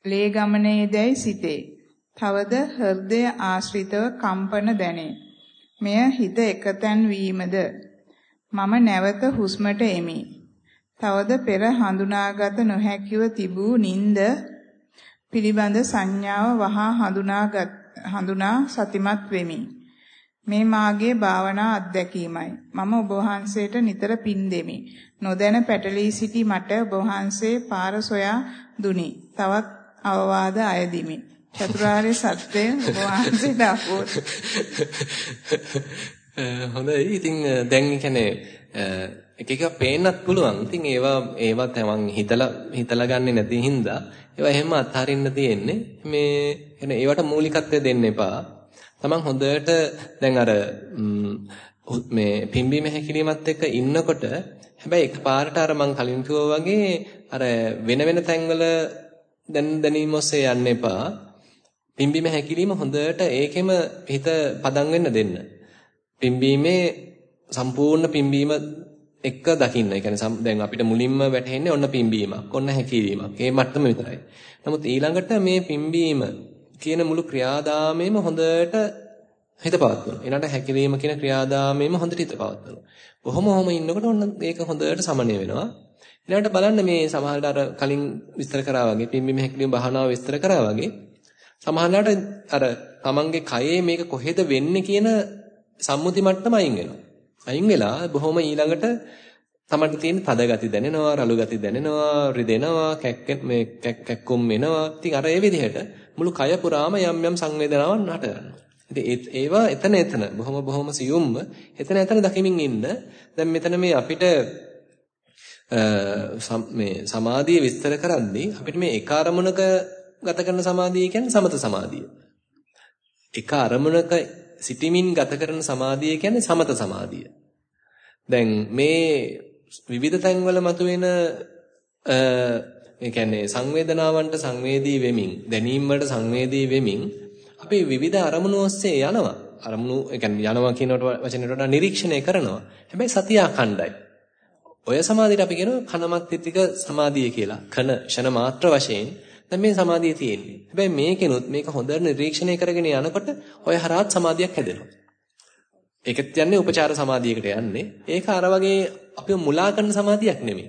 ලේ ගමනේදයි සිටේ. තවද හෘදය ආශ්‍රිතව කම්පන දැනේ. මෙය හිත එකතැන් වීමද මම නැවත හුස්මට එමි. තවද පෙර හඳුනාගත නොහැකිව තිබූ නිନ୍ଦ පිළිබඳ සංඥාව වහා හඳුනාගත් හඳුනා සතිමත් වෙමි. මේ මාගේ භාවනා අත්දැකීමයි. මම ඔබ වහන්සේට නිතර පින් දෙමි. නොදැන පැටලී සිටි මට ඔබ වහන්සේ පාර සොයා දුනි. තවත් අවවාද අයදිමි. චතුරාර්ය සත්‍ය ඔබ වහන්සේට අපෝත්. හොඳයි. ඉතින් දැන් කියන්නේ එක එක පේන්නත් පුළුවන්. ඉතින් ඒවා ඒවා තමන් හිතලා හිතලා ගන්නෙ නැති හින්දා ඒවා එහෙම අත්හරින්න තියෙන්නේ. මේ එන ඒවට මූලිකත්වය දෙන්න එපා. තමන් හොඳට දැන් අර මේ පිම්බීම හැකිලීමත් එක්ක ඉන්නකොට හැබැයි එකපාරට අර මං කලින් වගේ අර වෙන වෙන තැන්වල දැන් දැනීම ඔස්සේ යන්න එපා. පිම්බීම හැකිලිම හොඳට ඒකෙම හිත පදම් වෙන්න දෙන්න. පිම්බීමේ සම්පූර්ණ පිම්බීම එක්ක දකින්න. ඒ කියන්නේ දැන් අපිට මුලින්ම වැටහෙන්නේ ඔන්න පිම්බීමක්, ඔන්න හැකිලීමක්. ඒ මට්ටම විතරයි. නමුත් ඊළඟට මේ පිම්බීම කියන මුළු ක්‍රියාදාමයේම හොඳට හිත පවත්වනවා. ඊළඟට හැකිලීම කියන ක්‍රියාදාමයේම හොඳට හිත පවත්වනවා. කොහොම හොම ඉන්නකොට ඔන්න ඒක හොඳට සමනය වෙනවා. ඊළඟට බලන්න මේ සමහරවිට අර කලින් විස්තර කරා වගේ පිම්බීම හැකිලීම භාවනාව විස්තර කරා වගේ සමහරවිට අර තමන්ගේ කයේ මේක කොහෙද වෙන්නේ කියන සම්මුති මට්ටම අයින් වෙනවා. අයින් වෙලා බොහොම ඊළඟට තමන්ට තියෙන තද ගති දැනෙනවා, රළු ගති දැනෙනවා, රිදෙනවා, කැක්ක මේ කැක්කුම් වෙනවා. ඉතින් අර ඒ විදිහට මුළු කය පුරාම යම් යම් සංවේදනාවන් නට ගන්නවා. ඉතින් ඒවා එතන එතන බොහොම බොහොම සියුම්ව එතන එතන දකිමින් ඉන්න. දැන් මෙතන මේ අපිට මේ සමාධිය විස්තර කරද්දී අපිට මේ එක අරමුණක ගත කරන සමාධිය කියන්නේ සමත සමාධිය. එක අරමුණක සිටිමින් ගත කරන සමාධිය කියන්නේ සමත සමාධිය. දැන් මේ විවිධ තැන්වල මතුවෙන ඒ කියන්නේ සංවේදනාවන්ට සංවේදී වෙමින් දැනීම් වලට සංවේදී වෙමින් අපි විවිධ අරමුණු ඔස්සේ යනවා. අරමුණු ඒ කියන්නේ යනවා කියන වචනයට වඩා නිරීක්ෂණය කරනවා. හැබැයි සතිය අඛණ්ඩයි. ඔය සමාධියට අපි කියනවා කනමත්තිතික සමාධිය කියලා. කන ෂණ මාත්‍ර වශයෙන් දැන් මේ සමාධිය තියෙන්නේ. හැබැයි මේකෙනුත් මේක හොඳට නිරීක්ෂණය කරගෙන යනකොට ඔය හරහත් සමාධියක් හැදෙනවා. ඒකත් යන්නේ උපචාර සමාධියකට යන්නේ. ඒක අර වගේ අපිව මුලා කරන සමාධියක් නෙමෙයි.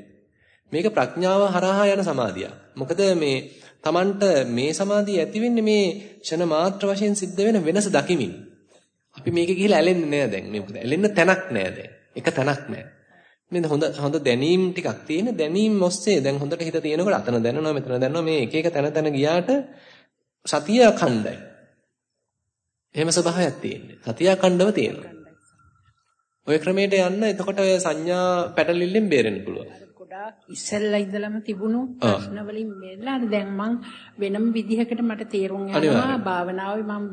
මේක ප්‍රඥාව හරහා යන සමාධියක්. මොකද මේ Tamanට මේ සමාධිය ඇති වෙන්නේ මේ ෂණ මාත්‍ර වශයෙන් සිද්ධ වෙන වෙනස දකිමින්. අපි මේක ගිහිලා ඇලෙන්නේ නෑ දැන්. මේ මොකද ඇලෙන්න තැනක් නෑ දැන්. එක තැනක් නෑ. මේ හොඳ හොඳ දැනීම් ටිකක් තියෙන දැනීම් ඔස්සේ දැන් හොඳට හිත තියෙනකොට අතන දැනනවා මෙතන දැනනවා මේ එක එක තැන තැන ගියාට සතිය අඛණ්ඩයි. එහෙම ස්වභාවයක් තියෙන්නේ. සතිය අඛණ්ඩව තියෙනවා. ওই ක්‍රමයට යන්න එතකොට ඔය සංඥා පැටලිල්ලෙන් බේරෙන්න පුළුවන්. ගොඩාක් ඉස්සෙල්ලා ඉඳලම තිබුණු ප්‍රශ්න වලින් මෙල්ලා දැන් මං වෙනම විදිහකට මට තේරුම් යනවා භාවනාවේ මම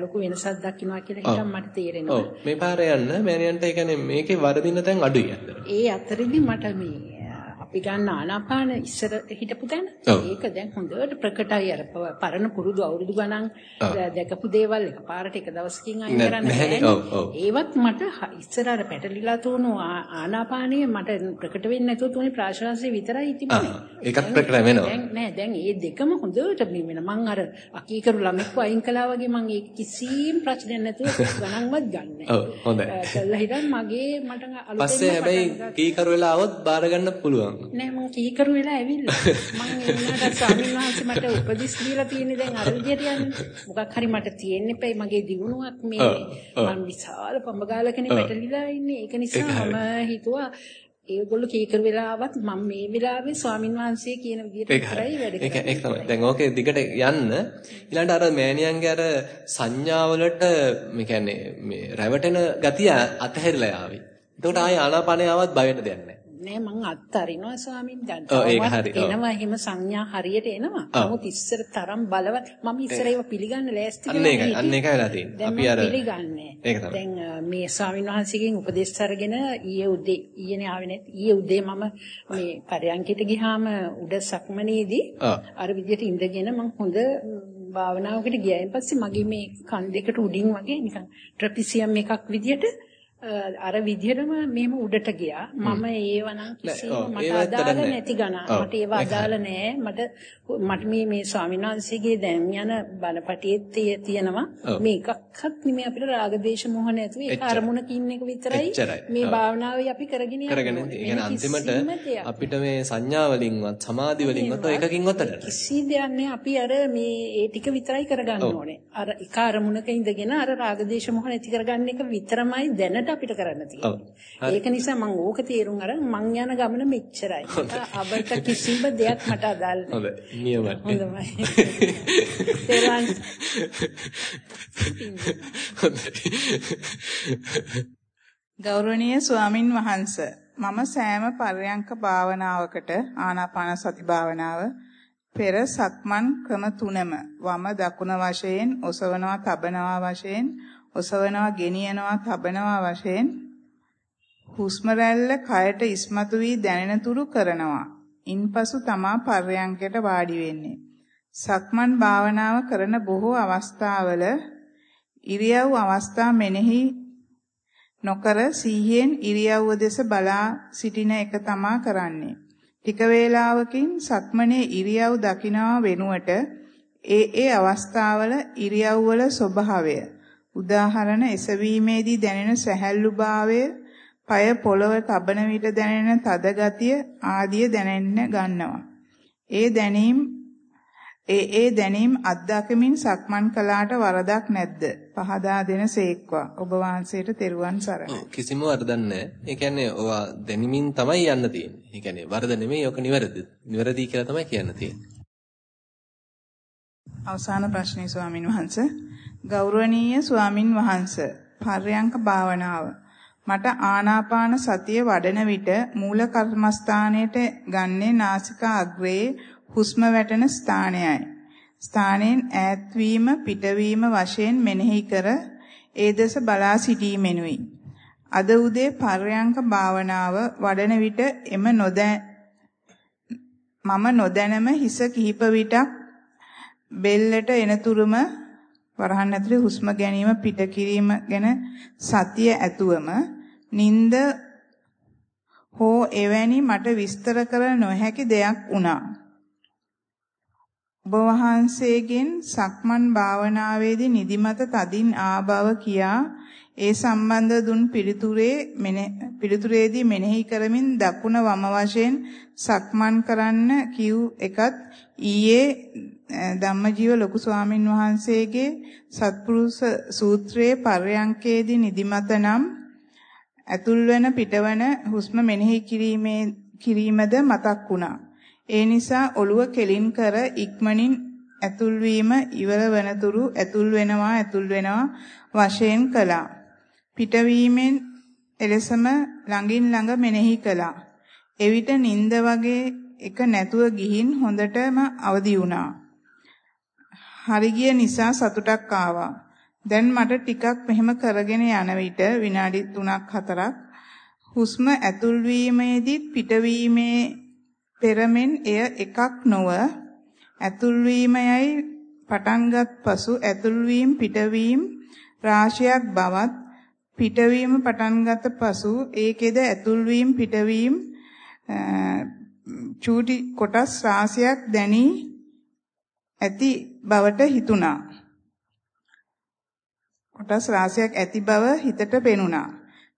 ලොකු වෙනසක් දකින්නවා කියලා හිතන් මට තේරෙනවා. ඔව්. මේ පාරේ යන්න මෑණියන්ට ඒ කියන්නේ මේකේ වරදින තැන් අඩුයි අතට. ඒ අතරෙදි මට මේ අපි ගන්න ආනාපාන ඉස්සර හිටපු තැන ඒක දැන් හොඳට ප්‍රකටයි. අර පරණ පුරුදු අවුරුදු ගණන් දැකපු දේවල් එකපාරට එක දවසකින් අයින් කරන්න ඒවත් මට ඉස්සර අර පැටලිලා තුණු ආනාපානිය මට ප්‍රකට වෙන්නේ නැතුව තුනේ ප්‍රාශ්වාසය විතරයි තිබුණේ ඒකත් ප්‍රකට වෙනවා. දැන් නෑ දැන් ඒ දෙකම හොඳට වෙන මං අර අකීකරු ළමෙක්ව අයින් කළා වගේ මං ඒ කිසිම ප්‍රශ්නයක් නැතුව ගණන්වත් ගන්නෑ ඔව් හොඳයි. කළා හිටන් මගේ මට අලුතෙන් පස්සේ හැබැයි කීකරු වෙලා આવොත් බාර ගන්න පුළුවන් නෑ මම කීකරු වෙලා ඇවිල්ලා. මම එන්නට ස්වාමීන් වහන්සේ මට උපදෙස් දීලා තියෙන්නේ දැන් අර විදියට යන්නේ. මොකක් හරි මට තියෙන්න එපයි මගේ දිනුවක් මේ මම විශාල පඹගාලකනේ පැටලිලා ඉන්නේ. ඒක නිසා මම හිතුවා ඒගොල්ලෝ කීකරු වෙලාවත් මම මේ වෙලාවේ ස්වාමින් වහන්සේ කියන විදිහට විතරයි වැඩ කරන්නේ. ඒක තමයි. දැන් ඕකේ දිගට යන්න ඊළඟට අර මෑණියන්ගේ අර සංඥාවලට මේ කියන්නේ මේ රැවටෙන ගතිය අතහැරිලා යාවි. එතකොට ආය ආනාපානය ආවත් බය වෙන්න දෙයක් නැහැ. නෑ මං අත්තරිනවා ස්වාමීන් වහන්සේ. එනවා එහෙම සංඥා හරියට එනවා. නමුත් ඉස්සර තරම් බලවත් මම ඉස්සර ඒව පිළිගන්න ලෑස්ති ඒකයි අන්න ඒකයි වෙලා තියෙන්නේ. අපි අර පිළිගන්නේ. දැන් මේ ස්වාමීන් වහන්සේගෙන් උපදෙස් අරගෙන ඊයේ උදේ ඊයේනේ ආවේ නැත්. ඊයේ උදේ මම මේ පරයන්කිට ගියාම උඩ සක්මනේදී අර විදිහට ඉඳගෙන මං හොඳ භාවනාවකට ගියායින් පස්සේ මගේ මේ කන් දෙකට උඩින් වගේ නිකන් ට්‍රැපිසියම් එකක් විදිහට අර විදිහටම මෙහෙම උඩට ගියා. මම ඒව නම් කිසිම මට අදාළ නැති ගණ. මට ඒව අදාළ නෑ. මට මට මේ මේ ස්වාමීන් වහන්සේගේ දැන් යන බණපටියේ තියෙනවා. මේ එකක්වත් නෙමෙයි අපිට රාග දේශ මොහ නැතුව ඒක අරමුණක ඉන්න එක විතරයි මේ භාවනාවේ අපි කරගෙන යන්නේ. අන්තිමට අපිට මේ සංඥා වලින්වත් සමාධි වලින්වත් එකකින්වත් අඩ කිසි දෙයක් නෑ. අපි අර මේ ඒ ටික විතරයි කරගන්න ඕනේ. අර එක අරමුණක ඉඳගෙන අර රාග දේශ මොහ නැති කරගන්න එක විතරමයි දැනට අපිට කරන්න තියෙන්නේ. ඒක නිසා මම ඕක තේරුම් අරන් මං යන ගමන මෙච්චරයි. අපිට කිසිම දෙයක් මට අදාළ නැහැ. හොඳයි. නියමයි. හොඳයි. ගෞරවනීය ස්වාමින් වහන්ස මම සෑම පර්යංක භාවනාවකට ආනාපාන සති භාවනාව පෙර සක්මන් ක්‍රම තුනම වම දකුණ වශයෙන් ඔසවනවා තබනවා වශයෙන් ඔසවනවා ගෙනියනවා තබනවා වශයෙන් හුස්ම රැල්ල කයට ඉස්මතු වී දැනෙන තුරු කරනවා. ඉන්පසු තමා පර්යංකයට වාඩි වෙන්නේ. සක්මන් භාවනාව කරන බොහෝ අවස්ථාවල ඉරියව් අවස්ථා මෙනෙහි නොකර සීයෙන් ඉරියව්ව දෙස බලා සිටින එක තමා කරන්නේ. ටික වේලාවකින් සක්මනේ ඉරියව් දකිනවා වෙනුවට ඒ ඒ අවස්ථාවල ඉරියව්වල ස්වභාවය උදාහරණ එසවීමේදී දැනෙන සැහැල්ලුභාවය, পায় පොළව තබන විට දැනෙන තද ගතිය ආදිය දැනෙන්න ගන්නවා. ඒ දැනීම ඒ ඒ දැනීම අත්දැකීමින් සක්මන් කළාට වරදක් නැද්ද? පහදා දෙන සේක්වා. ඔබ වහන්සේට තෙරුවන් සරණයි. කිසිම වරදක් නැහැ. ඒ කියන්නේ ඔවා දැනීමින් තමයි යන්න තියෙන්නේ. ඒ කියන්නේ වරද නෙමෙයි, ඔක නිවැරදි. නිවැරදි කියලා තමයි කියන්න තියෙන්නේ. අවසාන ප්‍රශ්නේ ස්වාමින් වහන්සේ ගෞරවනීය ස්වාමින් වහන්සේ පර්යංක භාවනාව මට ආනාපාන සතිය වඩන විට මූල කර්මස්ථානයට ගන්නේ නාසිකා අග්‍රයේ හුස්ම වැටෙන ස්ථානයයි. ස්ථානයෙන් ඈත්වීම පිටවීම වශයෙන් මෙනෙහි කර ඒ දෙස බලා සිටීමෙනුයි. අද උදේ පර්යංක භාවනාව වඩන විට එම නොදැ මම නොදැනම හිස කිහිප විටක් බෙල්ලට එනතුරුම වරහන් ඇතුලේ හුස්ම ගැනීම පිට කිරීම ගැන සතිය ඇතුවම නිନ୍ଦ හෝ එවැනි මට විස්තර කර නොහැකි දෙයක් වුණා. ඔබ වහන්සේගෙන් සක්මන් භාවනාවේදී නිදිමත තදින් ආභව කියා ඒ සම්බන්ධ දුන් පිළිතුරේ පිළිතුරේදී මෙනෙහි කරමින් දකුණ වම වශයෙන් සක්මන් කරන්න කිව් එකත් ඊයේ ධම්මජීව ලොකු ස්වාමින් වහන්සේගේ සත්පුරුෂ සූත්‍රයේ පර්යංකේදී නිදිමත නම් ඇතුල් වෙන පිටවන හුස්ම මෙනෙහි කිරීමේ කිරීමද මතක් වුණා. ඒ නිසා ඔළුව කෙලින් කර ඉක්මනින් ඇතුල් වීම ඉවර වෙනතුරු ඇතුල් වෙනවා ඇතුල් වෙනවා වශයෙන් කළා. පිටවීමෙන් එලෙසම ළඟින් ළඟ මෙනෙහි කළා. එවිට නිින්ද වගේ එක නැතුව ගිහින් හොඳටම අවදි වුණා. හරි ගිය නිසා සතුටක් ආවා. දැන් මට ටිකක් මෙහෙම කරගෙන යන විට විනාඩි 3ක් 4ක් හුස්ම ඇතුල් වීමේදීත් පිටවීමේ පෙරමෙන් එය එකක් නොව ඇතුල් වීමයයි පටන්ගත් පසු ඇතුල් වීම පිටවීම රාශියක් බවත් පිටවීම පටන්ගත් පසු ඒකෙද ඇතුල් වීම පිටවීම චූටි කොටස් රාශියක් දැනි ඇති බවට හිතුණා. කොටස් රාශියක් ඇති බව හිතට පෙනුණා.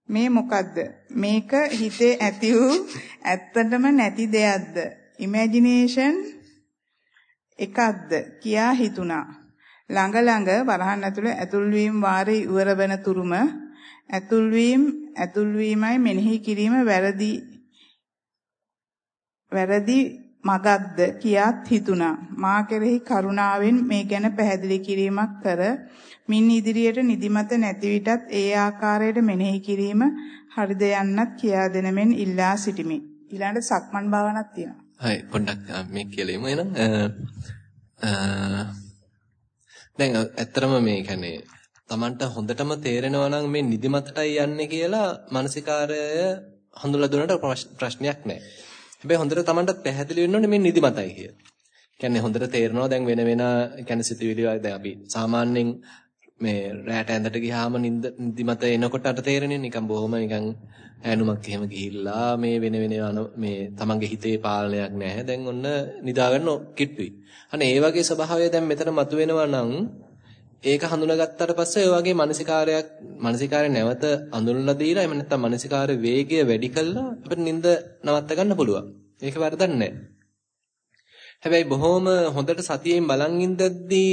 මේ මොකද්ද? මේක හිතේ ඇති වූ ඇත්තටම නැති දෙයක්ද? ඉමේජිනේෂන් එකක්ද කියා හිතුණා. ළඟ ළඟ වරහන් ඇතුළේ ඇතුල් වීම වාරේ ඉවර වෙන තුරුම ඇතුල් වීම ඇතුල් වීමයි මෙනෙහි කිරීම වැරදි වැරදි මගක්ද කියාත් හිතුණා. මා කෙරෙහි කරුණාවෙන් මේ ගැන පැහැදිලි කිරීමක් කර මින් ඉදිරියට නිදිමත නැති විටත් ඒ ආකාරයට මෙනෙහි කිරීම හරිද යන්නත් කියා දෙන මෙන් ඉල්ලා සිටිමි. ඊළඟට සක්මන් භාවනාවක් තියෙනවා. හයි පොඩ්ඩක් මේ කියලෙමු එහෙනම්. දැන් ඇත්තරම මේ කියන්නේ Tamanට හොඳටම තේරෙනවා නම් මේ නිදිමතටයි යන්නේ කියලා මානසිකාරය හඳුනලා දුන්නට ප්‍රශ්නයක් නැහැ. හැබැයි හොඳට Tamanටත් පැහැදිලි වෙන්න ඕනේ මේ නිදිමතයි කියලා. කියන්නේ හොඳට තේරෙනවා දැන් වෙන වෙන කියන්නේ සිතුවිලි දැන් අපි සාමාන්‍යයෙන් මේ රැට ඇඳට ගියාම නිදිමත එනකොට අට තේරෙන්නේ නිකන් බොහොම නිකන් ඈනුමක් එහෙම ගිහිල්ලා මේ වෙන වෙන මේ තමන්ගේ හිතේ පාලනයක් නැහැ. දැන් ඔන්න නිදා ගන්න කිට්ටුයි. අනේ ඒ වගේ ස්වභාවය දැන් මෙතන මතුවෙනවා නම් ඒක හඳුනාගත්තට පස්සේ ඔය වගේ මානසිකාරයක් මානසිකාරය නැවත අඳුනලා දීලා එහෙම නැත්නම් මානසිකාර වේගය වැඩි කළා අපිට නිින්ද නවත්ත ගන්න පුළුවන්. ඒක වැරදක් නැහැ. හැබැයි බොහොම හොඳට සතියෙන් බලන් ඉඳද්දී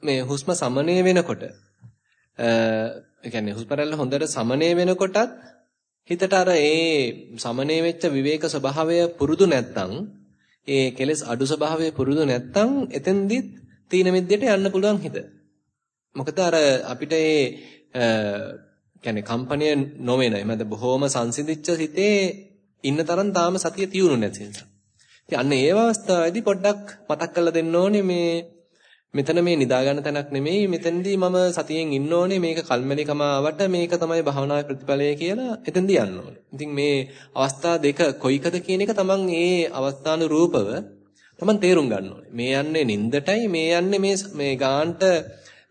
මේ හුස්ම සමනය වෙනකොට ඒ කියන්නේ හුස්ම රැල්ල හොඳට සමනය වෙනකොටත් හිතට අර ඒ සමනය වෙච්ච විවේක ස්වභාවය පුරුදු නැත්තම් ඒ කෙලෙස් අඩු ස්වභාවය පුරුදු නැත්තම් එතෙන්දිත් තීන මිද්දයට යන්න පුළුවන් හිත. මොකද අර අපිට ඒ කියන්නේ කම්පණය නොවන එමෙද බොහොම සංසිඳිච්ච සිතේ ඉන්න තරම් තාම සතිය තියුණු නැති නිසා. ඉතින් අන්න ඒ අවස්ථාවේදී පොඩ්ඩක් මතක් කරලා දෙන්න ඕනේ මේ මෙතන මේ නිදා ගන්න තැනක් නෙමෙයි මෙතනදී මම සතියෙන් ඉන්න ඕනේ මේක කල්මැලිකම ආවට මේක තමයි භාවනාවේ ප්‍රතිඵලය කියලා එතෙන්දී යන්න ඕනේ. ඉතින් මේ අවස්ථා දෙක කොයිකද කියන එක තමන් ඒ අවස්ථානුරූපව තමන් තේරුම් ගන්න ඕනේ. මේ යන්නේ නින්දටයි මේ යන්නේ මේ මේ ගාන්ට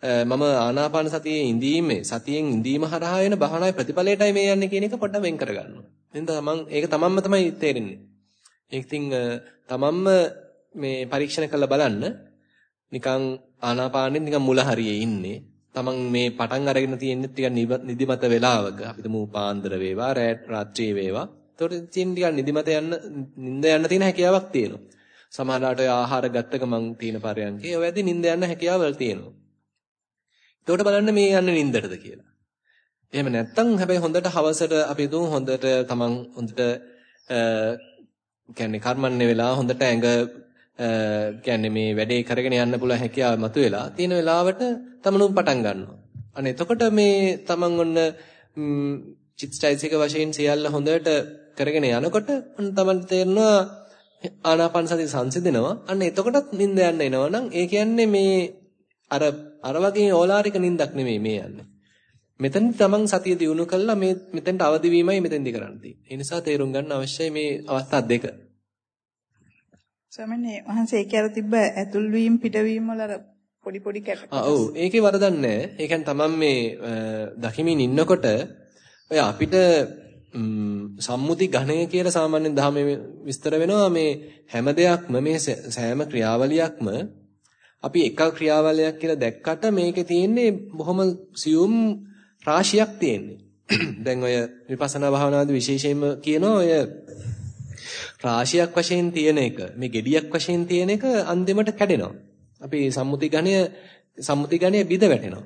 මම ආනාපාන සතියේ ඉඳීමේ සතියෙන් ඉඳීම හරහා වෙන භාවනාවේ ප්‍රතිඵලයටයි මේ යන්නේ කියන එක පොඩ්ඩක් වෙන් කරගන්නවා. එහෙනම් තමන් ඒක තමන්ම තමයි තේරෙන්නේ. ඒක ඉතින් තමන්ම මේ පරීක්ෂණ කරලා බලන්න නිකන් ආනාපානෙ නිකන් මුල හරියේ ඉන්නේ. තමන් මේ පටන් අරගෙන තියෙන්නේ ටිකක් නිදිමත වෙලාවක. අපි තුමු පාන්දර වේවා රාත්‍රියේ වේවා. ඒතකොට තියෙන ටිකක් නිදිමත යන්න නිින්ද යන්න තියෙන හැකියාවක් තියෙනවා. සමහරවිට ආහාර ගත්ත ගමන් තියෙන පරයන්කේ ඔය ඇදී නිින්ද යන්න හැකියාවල් තියෙනවා. එතකොට බලන්න මේ යන්නේ නින්දටද කියලා. එහෙම නැත්තම් හැබැයි හොඳට හවසට අපි දුන් හොඳට තමන් හොඳට කියන්නේ කර්මන්නේ වෙලා හොඳට ඇඟ කියන්නේ මේ වැඩේ කරගෙන යන්න පුළුවන් හැකියාව මතුවෙලා තියෙන වෙලාවට තමනුම් පටන් ගන්නවා. අනේ එතකොට මේ තමන් ඔන්න චිත්තයිසික වශයෙන් සියල්ල හොඳට කරගෙන යනකොට ඔන්න තමන් තේරෙනවා ආනාපාන සතිය සංසිඳෙනවා. අන්න එතකොටත් නිින්ද යන්න එනවා නම් ඒ කියන්නේ මේ අර අර වගේ ඕලාරික නිින්දක් නෙමෙයි මේ යන්නේ. මෙතන තමන් සතිය දිනු කළා මේ මෙතෙන්ට අවදි වීමයි මෙතෙන්දි කරන්න තියෙන්නේ. ඒ නිසා තේරුම් ගන්න අවශ්‍යයි මේ අවස්ථා දෙක. සමනේ වහන්සේ කියලා තිබ්බ ඇතුල් වීම පිටවීම වල අර පොඩි පොඩි කැට. ඔව් ඒකේ වරදක් නැහැ. ඒ කියන්නේ තමන් මේ දකිමින් ඉන්නකොට ඔය අපිට සම්මුති ඝණය කියලා සාමාන්‍යයෙන් ධර්මයේ විස්තර වෙනවා මේ හැම දෙයක්ම මේ සෑම ක්‍රියාවලියක්ම අපි එක ක්‍රියාවලියක් කියලා දැක්කට මේකේ තියෙන්නේ බොහොම සියුම් රාශියක් තියෙන්නේ. දැන් ඔය විපස්සනා භාවනාවේ විශේෂයෙන්ම කියනවා ඔය රාශියක් වශයෙන් තියෙන එක මේ gediyak වශයෙන් තියෙන එක අන්තිමට කැඩෙනවා. අපි සම්මුති ඝණය සම්මුති ඝණය බිඳ වැටෙනවා.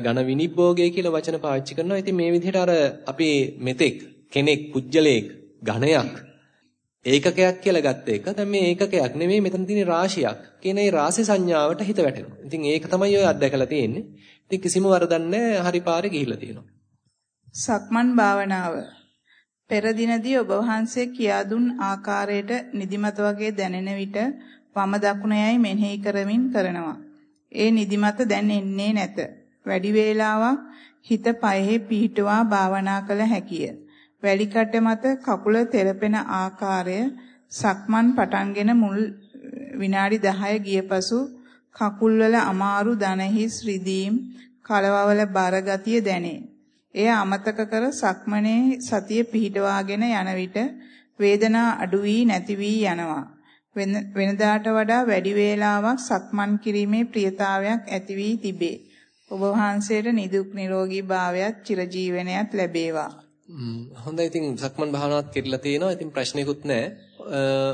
ඝන විනිබ්බෝගය කියලා වචන පාවිච්චි කරනවා. ඉතින් මේ විදිහට අර අපි මෙතෙක් කෙනෙක් පුජ්‍යලයක් ඝණයක් ඒකකයක් කියලා ගත්ත එක දැන් මේ ඒකකයක් නෙමෙයි මෙතන තියෙන රාශියක් කියන ඒ රාශි සංඥාවට හිත වැටෙනවා. ඉතින් ඒක තමයි ඔය අත්දැකලා තියෙන්නේ. ඉතින් කිසිම වරදක් නැහැ හරි පාරේ ගිහිල්ලා තියෙනවා. සක්මන් භාවනාව පෙර දිනදී ඔබ වහන්සේ කියා දුන් ආකාරයට නිදිමත වගේ දැනෙන විට වම දකුණ යයි මෙනෙහි කරමින් කරනවා. ඒ නිදිමත දැන් එන්නේ නැත. වැඩි වේලාවක් හිත පයෙහි පිහිටුවා භාවනා කළ හැකිය. වැලිකඩ මත කකුල තෙරපෙන ආකාරය සක්මන් පටන්ගෙන මුල් විනාඩි 10 ගිය පසු කකුල්වල අමාරු දනහිස් රිදීම් කලවවල බර ගතිය දැනේ. එය අමතක කර සක්මනේ සතිය පිහිටවාගෙන යන විට වේදනා අඩු වී නැති වී යනවා. වෙනදාට වඩා වැඩි වේලාවක් සක්මන් කිරීමේ ප්‍රියතාවයක් ඇති වී තිබේ. ඔබ වහන්සේට නිදුක් නිරෝගී භාවයත් චිරජීවනයත් ලැබේවා. හොඳයි ඉතින් සක්මන් භාවනාවත් කෙරලා තියෙනවා. ඉතින් ප්‍රශ්නෙකුත් නැහැ.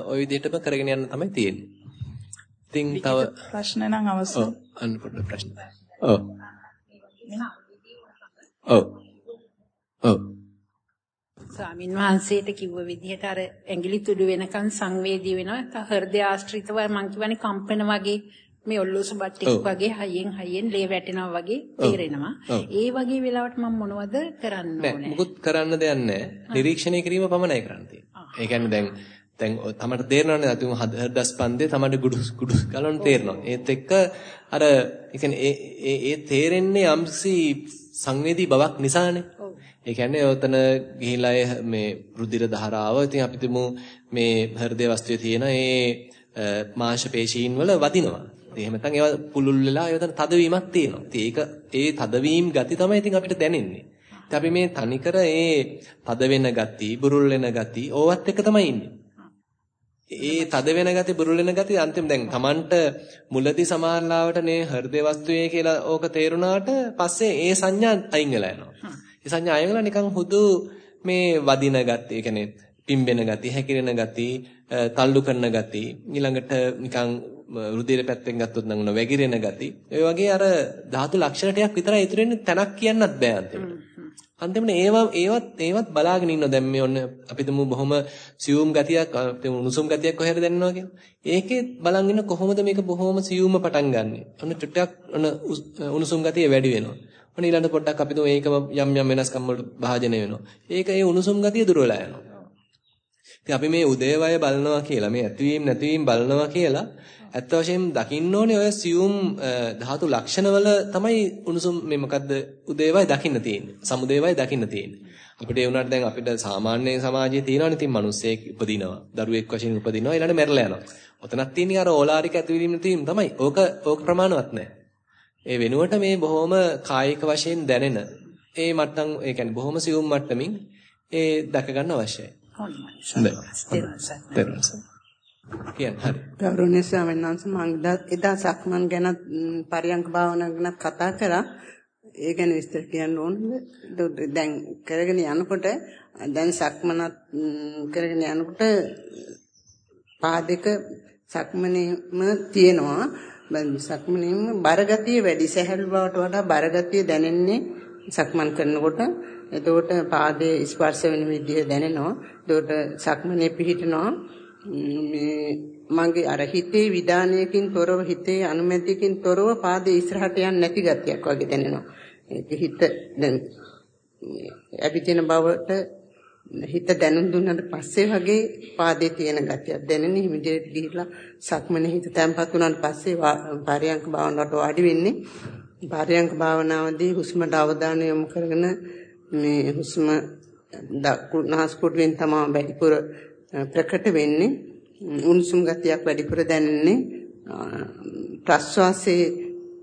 ওই විදිහටම කරගෙන යන්න තමයි තියෙන්නේ. ඉතින් තව ප්‍රශ්න නම් අවශ්‍යයි. ඔව් අන්න පොඩ්ඩක් ප්‍රශ්න. ඔව්. ඔව්. ඔව්. ස්වාමින් වහන්සේට කිව්ව විදිහට අර ඇඟිලි තුඩු වෙනකන් සංවේදී වෙනවා. හෘදය ආශ්‍රිතව මං කියවනේ කම්පන වගේ මේ ඔල්ලෝසු බට්ටික් වගේ හයියෙන් හයියෙන් ලේ වැටෙනවා වගේ තේරෙනවා. ඒ වගේ වෙලාවට මම මොනවද කරන්න ඕනේ? මුකුත් කරන්න දෙයක් නැහැ. නිරීක්ෂණය කිරීම පමණයි කරන්න තියෙන්නේ. ඒ කියන්නේ දැන් දැන් තමට තේරෙනවනේ අතුම හදස්පන්දේ තමට ගුඩු ගුඩු ගලන තේරෙනවා. ඒත් එක්ක අර ඒ ඒ ඒ තේරෙන්නේ යම්සි සංවේදී බවක් නිසානේ. ඒ කියන්නේ ඔතන ගිහිලා මේ රුධිර ධාරාව ඉතින් අපි තුමු මේ හෘදේ වස්තුවේ තියෙන ඒ මාංශ පේශීන් වල වදිනවා. එහෙම නැත්නම් ඒවා පුලුල් වෙලා ඒවතන තදවීමක් තියෙනවා. ඉතින් ඒක ඒ තදවීම ගති තමයි ඉතින් අපිට දැනෙන්නේ. ඉතින් අපි මේ තනිකර ඒ තද වෙන ගති, බුරුල් වෙන ගති ඕවත් එක තමයි ඉන්නේ. ඒ තද වෙන ගති, බුරුල් වෙන ගති අන්තිම දැන් Tamanට මුලදී සමාහලාවට මේ හෘද වස්තුවේ කියලා ඕක තේරුණාට පස්සේ ඒ සංඥා අයින් වෙලා යනවා. ඒ සංඥා අයින් වෙලා නිකන් හුදු මේ වදින ගති, ඒ කියන්නේ පිම්බෙන ගති, හැකිරෙන ගති, තල්ලු කරන ගති, ඊළඟට නිකන් රුධිර පැත්තෙන් ගත්තොත් නම් උන වැగిරෙන ගති. ඒ වගේ අර ධාතු ලක්ෂණ ටිකක් විතරයි ඉතුරු වෙන්නේ තැනක් කියන්නත් බෑ අන්තිමට. අන්තිමට ඒවා ඒවත් ඒවත් බලාගෙන ඉන්නවා දැන් මේ ඔන්න අපි තුමු බොහොම සියුම් ගතියක් උණුසුම් ගතියක් කොහෙද දැනෙනවා කියලා. ඒකේ බලන් ඉන්න කොහොමද මේක බොහොම සියුම්ම පටන් ගන්නෙ. ඔන්න ටිකක් ඔන්න උණුසුම් ගතිය වැඩි වෙනවා. ඔන්න ඊළඟ පොඩ්ඩක් අපි තුමු ඒකම යම් යම් වෙනස්කම් වලට භාජනය වෙනවා. ඒක ඒ උණුසුම් ගතිය දුර වෙලා යනවා. ඉතින් අපි මේ උදේවය බලනවා කියලා මේ ඇතිවීම නැතිවීම බලනවා කියලා ඇත්ත වශයෙන්ම දකින්න ඕනේ ඔය සියුම් ධාතු ලක්ෂණවල තමයි උණුසුම් මේ මොකද්ද උදේවයි දකින්න තියෙන්නේ. සමුදේවයි දකින්න තියෙන්නේ. අපිට ඒ වුණාට දැන් අපිට සාමාන්‍ය සමාජයේ තියෙනවනේ ඉතින් මිනිස්සෙක් උපදිනවා. දරුවෙක් වශයෙන් උපදිනවා ඊළඟට මැරලා යනවා. ඔතනක් තියෙන්නේ අර ඕලාරික ඇතිවීම තියෙන තමයි. ඕක ඕක ප්‍රමාණවත් නැහැ. ඒ වෙනුවට මේ බොහොම කායික වශයෙන් දැනෙන ඒ මට්ටම් ඒ කියන්නේ බොහොම සියුම් මට්ටමින් ඒ දැක ගන්න අවශ්‍යයි. හොඳයි. කියන්න හරි. ගෞරවනීය ස්වාමීන් වහන්සේ මම එදා සක්මන් ගැන පරියංක භාවනාව ගැන කතා කරා. ඒ ගැන විස්තර කියන්න ඕනද? දැන් කරගෙන යනකොට දැන් සක්මනත් කරගෙන යනකොට පාදක සක්මනේම තියෙනවා. සක්මනේම බරගතිය වැඩි සැහැල් බවට වඩා බරගතිය දැනෙන්නේ සක්මන් කරනකොට. එතකොට පාදයේ ස්පර්ශ වෙන විදිය දැනෙනවා. එතකොට සක්මනේ පිහිටනවා. මේ මගේ අර හිතේ විඩානයකින් තොරව හිතේ අනුමැතියකින් තොරව පාදේ ඉස්සරහට යන්නේ නැති ගතියක් වගේ දැනෙනවා. ඒක හිත දැන් ඇවිදින බවට හිත දැනුම් දුන්නාට පස්සේ වගේ පාදේ තියෙන ගතියක් දැනෙන හිමිදේට ගිහිල්ලා සක්මනේ හිත තැම්පත් වුණාට පස්සේ පරියංක භාවනාවට වාඩි වෙන්නේ පරියංක භාවනාවේදී හුස්මට අවධානය යොමු කරගෙන මේ හුස්ම නාස්පුඩුවෙන් තමයි වැඩිපුර ප්‍රකට වෙන්නේ. උණුසුම් ගතියක් වැඩිපුර දැනෙන්නේ ප්‍රස්වාසයේ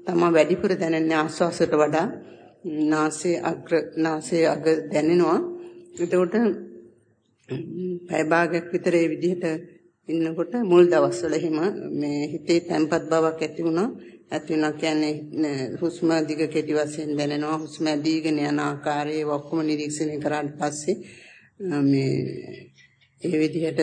තමයි වැඩිපුර දැනෙන්නේ ආස්වාසයට වඩා. නාසයේ අග්‍ර නාසයේ අග දැනෙනවා. එතකොට පැය භාගයක් විතර ඒ විදිහට ඉන්නකොට මුල් දවස්වල එහෙම මේ හිතේ තැම්පත් බවක් ඇති වුණා. ඇති වෙනවා කියන්නේ හුස්ම දිග කෙටි වශයෙන් දැනෙනවා හුස්ම දීගෙන යන ආකාරයේ ඔක්කොම නිරීක්ෂණය කරාට පස්සේ මේ ඒ විදිහට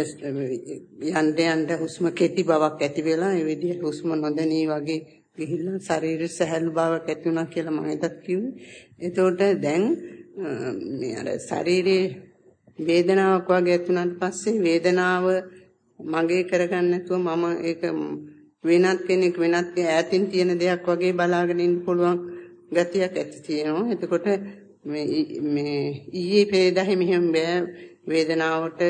යන්න යන්න හුස්ම කෙටි බවක් ඇති වෙලා ඒ විදිහට හුස්ම නොදැනී වගේ ගිහිල්ලා ශරීර සැහැල්ලු බවක් ඇති වුණා කියලා මම එදත් කිව්වේ. එතකොට දැන් මේ අර ශරීරයේ වේදනාවක් වගේ ඇති වුණාට පස්සේ වේදනාව මගේ කරගන්න නැතුව මම ඒක වෙනත් කෙනෙක් වෙනත් ඈතින් තියෙන දෙයක් වගේ බලාගෙන ඉන්න පුළුවන් ගතියක් ඇති තියෙනවා. එතකොට මේ මේ ඊයේ පෙරේදා මෙහෙම බෑ වේදනාවට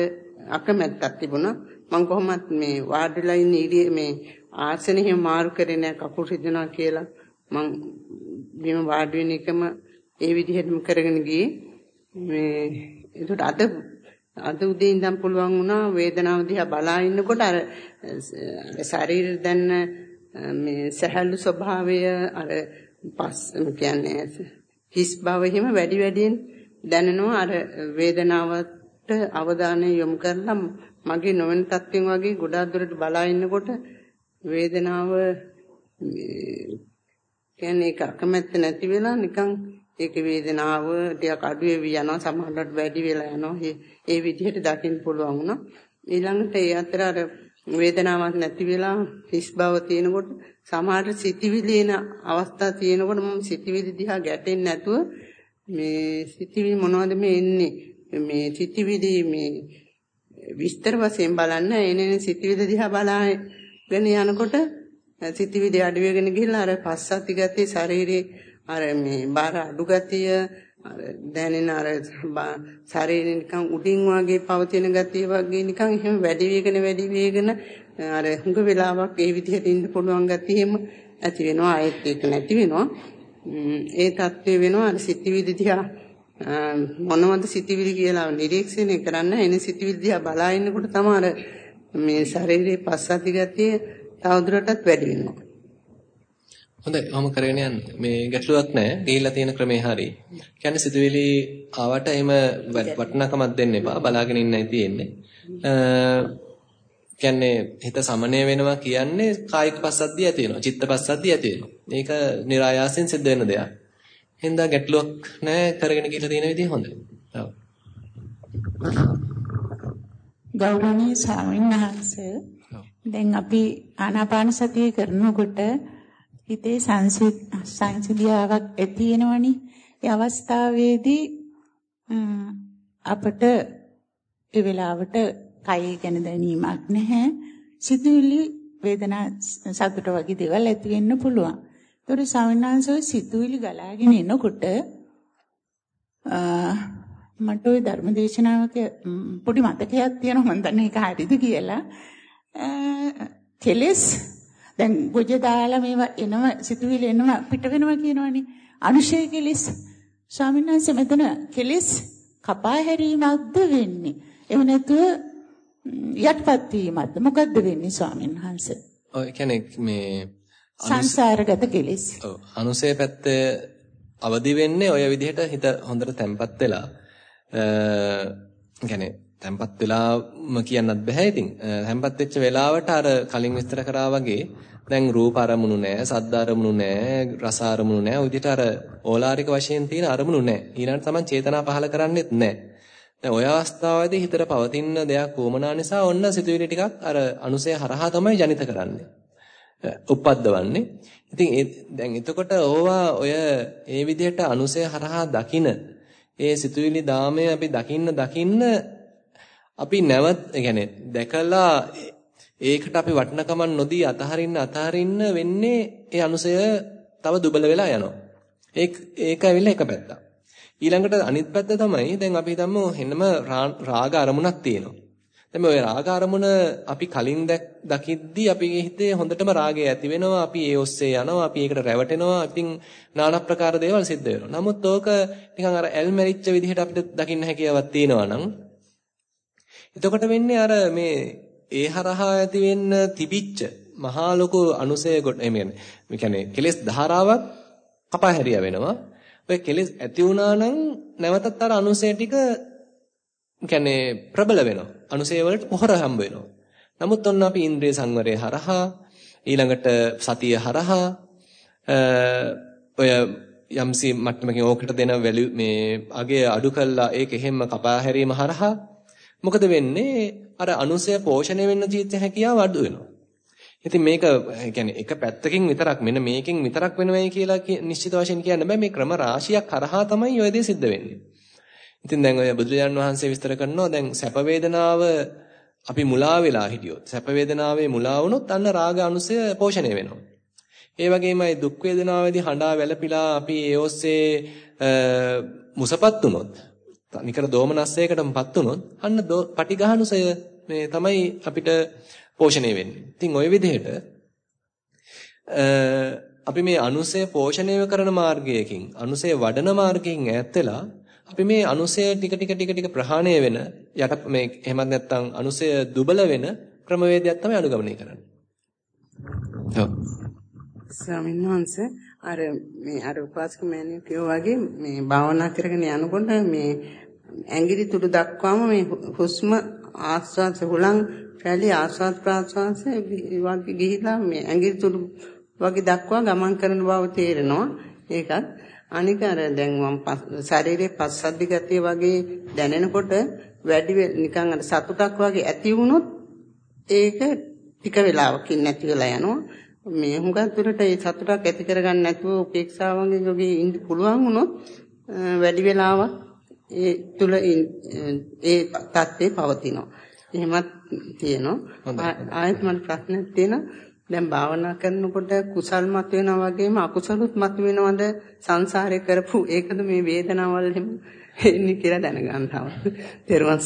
අකමැත්තක් තිබුණා. මම කොහොමත් මේ වාඩිලා ඉන්න ඉරිය මේ ආසනෙ මාරු කරේ නෑ කකුල් රිදෙනවා කියලා මම බිම වාඩි වෙන එකම ඒ විදිහටම කරගෙන ගියේ මේ ඒකට අද අද උදේ ඉඳන් පුළුවන් වුණා වේදනාව දිහා බලා ඉන්නකොට අර ශරීර දැන්න මේ සහැල්ලු ස්වභාවය අර පස් කියන්නේ හිස් බව හිම වැඩි වැඩියෙන් දැනෙනවා. අර වේදනාවට අවධානය යොමු කරලා මගේ නොවන තත්ත්වෙන් වගේ ගොඩාක් දුරට බලා ඉන්නකොට වේදනාව කියන්නේ ඒක අකමැත්ත නැති වෙලා නිකන් ඒක වේදනාව ටිකක් අඩු වෙවි යනවා. සමහරවිට වැඩි වෙලා යනවා. ඒ විදිහට දකින්න පුළුවන් වුණා. ඊළඟට ඒ අතර අර වේදනාවක් නැති වෙලා හිස් බව තියෙනකොට සමහර සිතිවිලි එන අවස්ථා තියෙනකොට මම සිතිවිලි දිහා ගැටෙන්නේ නැතුව මේ සිතිවිලි මොනවද මේ එන්නේ? මේ සිතිවිලි මේ විස්තර වශයෙන් බලන්න. එනේන සිතිවිලි දිහා බලාගෙන යනකොට සිතිවිලි අඩු වෙගෙන ගිහිල්ලා අර පස්සති ගතිය ශරීරේ අර මේ බාර අඩු ගතිය අර දැනෙන අර ශරීරේ නිකන් උඩින් වගේ පවතින ගතිය වගේ නිකන් එහෙම වැඩි වේගන වැඩි වේගන අර හුඟ වෙලාවක් ඒ විදිහට ඉන්න පුළුවන් ගතිය එහෙම ඇති වෙනවා. ආයෙත් ඒක නැති වෙනවා. ඒ தත්ත්වය වෙනවා අර සිතිවිලි දිහා මොනවද සිතිවිලි කියලා නිරීක්ෂණය කරන්න. එන සිතිවිලි දිහා බලා ඉන්නකොට තමයි මේ ශරීරයේ පස්සති ගතිය තවදුරටත් වැඩි වෙනවා. හොඳයි. ඔහොම කරගෙන යන්න. මේ ගැටලුවක් නැහැ. ගිහිල්ලා තියෙන ක්‍රමේ හරි. කියන්නේ සිතුවිලි ආවට එහෙම වටිනකමක් දෙන්න එපා. බලාගෙන ඉන්නයි තියෙන්නේ. කියන්නේ හිත සමනය වෙනවා කියන්නේ කායික පස්සද්ධිය ඇති වෙනවා. චිත්ත පස්සද්ධිය ඇති වෙනවා. මේක નિરાයාසයෙන් සිද්ධ වෙන දෙයක්. හින්දා ගැටලුවක් නැහැ. කරගෙන ගිහිල්ලා තියෙන විදිහ හොඳයි. ඔව්. ගෞරවනීය ස්වාමීන් වහන්සේ දැන් අපි ආනාපාන සතිය කරනකොට හිතේ සංසිඳියාවක් ඇති වෙනවනේ. ඒ අවස්ථාවේදී අපට ඒ වෙලාවට කය ගැන දැනීමක් නැහැ. සිතුවිලි වේදනා සතුට වගේ දේවල් ඇති වෙන්න පුළුවන්. ඒතකොට සවිනාංශෝ සිතුවිලි ගලාගෙන එනකොට මට ওই ධර්මදේශනාවක පොඩි මතකයක් තියෙනවා මම දන්නේ ඒක හරිද කියලා. කෙලස් දැන් ගොජ දාලා මේවා එනව සිතුවිලි එනව පිට වෙනවා කියනවනේ. අනුශය කෙලස් ස්වාමීන් වහන්සේ මෙතන කෙලස් කපා හැරීමක්ද වෙන්නේ. එහෙම නැතුව යටපත් වීමක්ද මොකද්ද වෙන්නේ ස්වාමීන් වහන්සේ? ඔය කියන්නේ මේ සංසාරගත කෙලස්. ඔව් අනුසය පැත්ත අවදි වෙන්නේ ඔය විදිහට හිත හොඳට තැම්පත් වෙලා. අ කියන්නේ තැම්පත් වෙලාම කියන්නත් බෑ ඉතින්. තැම්පත් වෙච්ච වෙලාවට අර කලින් විස්තර කරා වගේ දැන් රූප අරමුණු නෑ, සද්ද අරමුණු නෑ, රස අරමුණු නෑ. ඔය විදිහට අර ඕලාරික වශයෙන් තියෙන අරමුණු නෑ. ඊළඟට තමයි චේතනා පහල කරන්නේත් නෑ. දැන් ඔය අවස්ථාවේදී හිතට පවතින දෙයක් වමනා නිසා ඔන්න සිතුවිලි ටිකක් අර අනුසය හරහා තමයි ජනිත කරන්නේ. උපද්දවන්නේ. ඉතින් දැන් එතකොට ඕවා ඔය ඒ විදිහට අනුසය හරහා දකින ඒ සිතුවිලි දාමය අපි දකින්න දකින්න අපි නැවත් يعني දැකලා ඒකට අපි වටිනකමක් නොදී අතහරින්න අතහරින්න වෙන්නේ ඒ අනුසය තව දුබල වෙලා යනවා. ඒක ඒක ඇවිල්ලා එක පැත්තක්. ඊළඟට අනිත් පැත්ත තමයි දැන් අපි හිතමු එන්නම රාග අරමුණක් තියෙනවා. දැන් ඔය රාග අරමුණ අපි කලින් දකිද්දී අපේ හිතේ හොඳටම රාගය ඇති වෙනවා. අපි ඒ ඔස්සේ යනවා. අපි ඒකට රැවටෙනවා. ඉතින් নানা ප්‍රකාර දේවල් සිද්ධ වෙනවා. නමුත් ඕක නිකන් අර ඇල් මැරිච්ච විදිහට අපිට දකින්න හැකියාවක් තියෙනවා නම් එතකොට වෙන්නේ අර මේ ඒ හරහා ඇති වෙන්න තිබිච්ච මහා ලොකු අනුසය කොට එමෙන්නේ. මේ කියන්නේ කෙලෙස් ධාරාවක් කපා හැරියා වෙනවා. ඔය කෙලෙස් ඇති වුණා නම් නැවතත් අර අනුසය ටික කියන්නේ ප්‍රබල වෙනවා. අනුසය වලට පොහොර හම්බ වෙනවා. නමුත් ඔන්න අපි ඉන්ද්‍රිය සංවරය හරහා ඊළඟට සතිය හරහා ඔය යම්සි මට්ටමකින් ඕකට දෙන වැලියු මේ අගේ අඩු කළා ඒක එහෙම්ම කපා හැරීම හරහා මොකද වෙන්නේ අර අනුසය පෝෂණය වෙන්න ජීවිත හැකියාව අඩු වෙනවා. ඉතින් මේක කියන්නේ එක පැත්තකින් විතරක් මෙන්න මේකෙන් විතරක් වෙනවයි කියලා නිශ්චිත වශයෙන් කියන්න බෑ මේ ක්‍රම රාශියක් කරහා තමයි ඔය දේ සිද්ධ වෙන්නේ. ඉතින් දැන් ඔය බුදුරජාන් වහන්සේ විස්තර කරනවා දැන් සැප වේදනාව අපි මුලා වෙලා හිටියොත් සැප වේදනාවේ මුලා වුණොත් අන්න රාග අනුසය පෝෂණය වෙනවා. ඒ වගේමයි දුක් වේදනාවේදී හඬා වැළපිලා අපි ඒ ඔස්සේ මුසපත් වුණොත් නිකර දෝමනස්සයකටමපත් වුණොත් අන්න පටිඝානුසය මේ තමයි අපිට පෝෂණය වෙන්නේ. ඉතින් ওই විදිහට අපි මේ අනුසය පෝෂණය කරන මාර්ගයකින් අනුසය වඩන මාර්ගයෙන් ඈත් වෙලා අපි මේ අනුසය ටික ටික ටික ටික ප්‍රහාණය වෙන යට මේ එහෙමත් නැත්නම් අනුසය දුබල වෙන ක්‍රමවේදයක් තමයි අනුගමනය කරන්නේ. ඔව්. ස්වාමීන් වහන්සේ අර මේ අර උපාසක මෑණියෝ කියෝ වගේ මේ භාවනා කරගෙන යනකොට මේ ඇඟිලි තුඩු දක්වාම මේ හුස්ම ආස්වාද හුලං රැලි ආස්වාද ප්‍රාස්වාස වගේ ගිහිලා මේ ඇඟිලි තුඩු වගේ දක්වා ගමන් කරන බව තේරෙනවා. ඒකත් අනික අර දැන් මම ශරීරයේ පස්සද්ධි ගතිය වගේ දැනෙනකොට වැඩි නිකන් අර සතුටක් වගේ ඇති වුණොත් ඒක ටික වෙලාවකින් නැති වෙලා යනවා. මේ හුඟක් දුරට ඒ සතුටක් ඇති කරගන්න නැතුව උපේක්ෂාවෙන් යෝගී ඉන්න පුළුවන් වුණොත් වැඩි වෙලාවක් ඒ තුල ඒ தත්ත්වේ පවතිනවා. එහෙමත් තියෙනවා. ආයෙත් මට ප්‍රශ්නයක් තියෙනවා. දැන් භාවනා කරනකොට කුසල් මත වෙනවා වගේම අකුසලුත් මත වෙනවද සංසාරේ කරපු ඒකද මේ වේදනාවල් එන්නේ කියලා දැනගන්න තව. තේරුවන්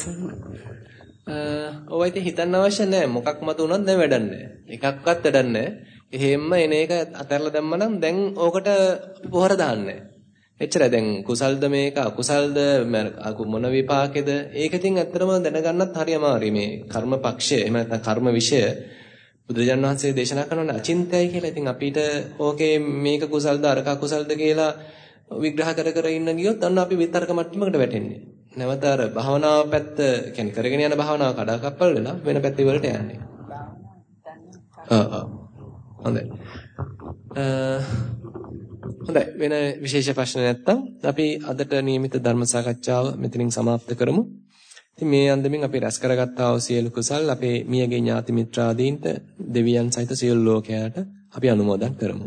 ඔය ඉතින් හිතන්න අවශ්‍ය නැහැ. මොකක් මත වුණත් දැන් වැඩක් නැහැ. එකක්වත් වැඩක් නැහැ. එහෙම්ම එන එක අතහැරලා දැම්මනම් දැන් ඕකට පොහොර දාන්නේ එච්චරයි දැන් කුසල්ද මේක අකුසල්ද මොන විපාකෙද ඒක ඉතින් ඇත්තටම දැනගන්නත් හරි අමාරුයි මේ කර්මපක්ෂය එහෙම නැත්නම් කර්ම විෂය බුදුරජාණන් වහන්සේ දේශනා කරන අචින්තයයි කියලා. ඉතින් අපිට ඕකේ මේක කුසල්ද අරක කුසල්ද කියලා විග්‍රහ කර කර ඉන්න ගියොත් අන්න අපි විතර්ක මට්ටමකට වැටෙන්නේ. නැවත අර භාවනාව පැත්ත කියන්නේ කරගෙන යන භාවනාව කඩාකප්පල් වෙලා වෙන පැති වලට යන්නේ. ආ ආ. හොඳයි. හොඳයි වෙන විශේෂ ප්‍රශ්න නැත්තම් අපි අදට නියමිත ධර්ම සාකච්ඡාව මෙතනින් સમાપ્ત කරමු. ඉතින් මේ අන්දමින් අපි රැස් කරගත්තා වූ සියලු කුසල් අපේ මියගේ ඥාති මිත්‍රාදීන්ට දෙවියන් සහිත සියලු ලෝකයාට අපි අනුමෝදන් කරමු.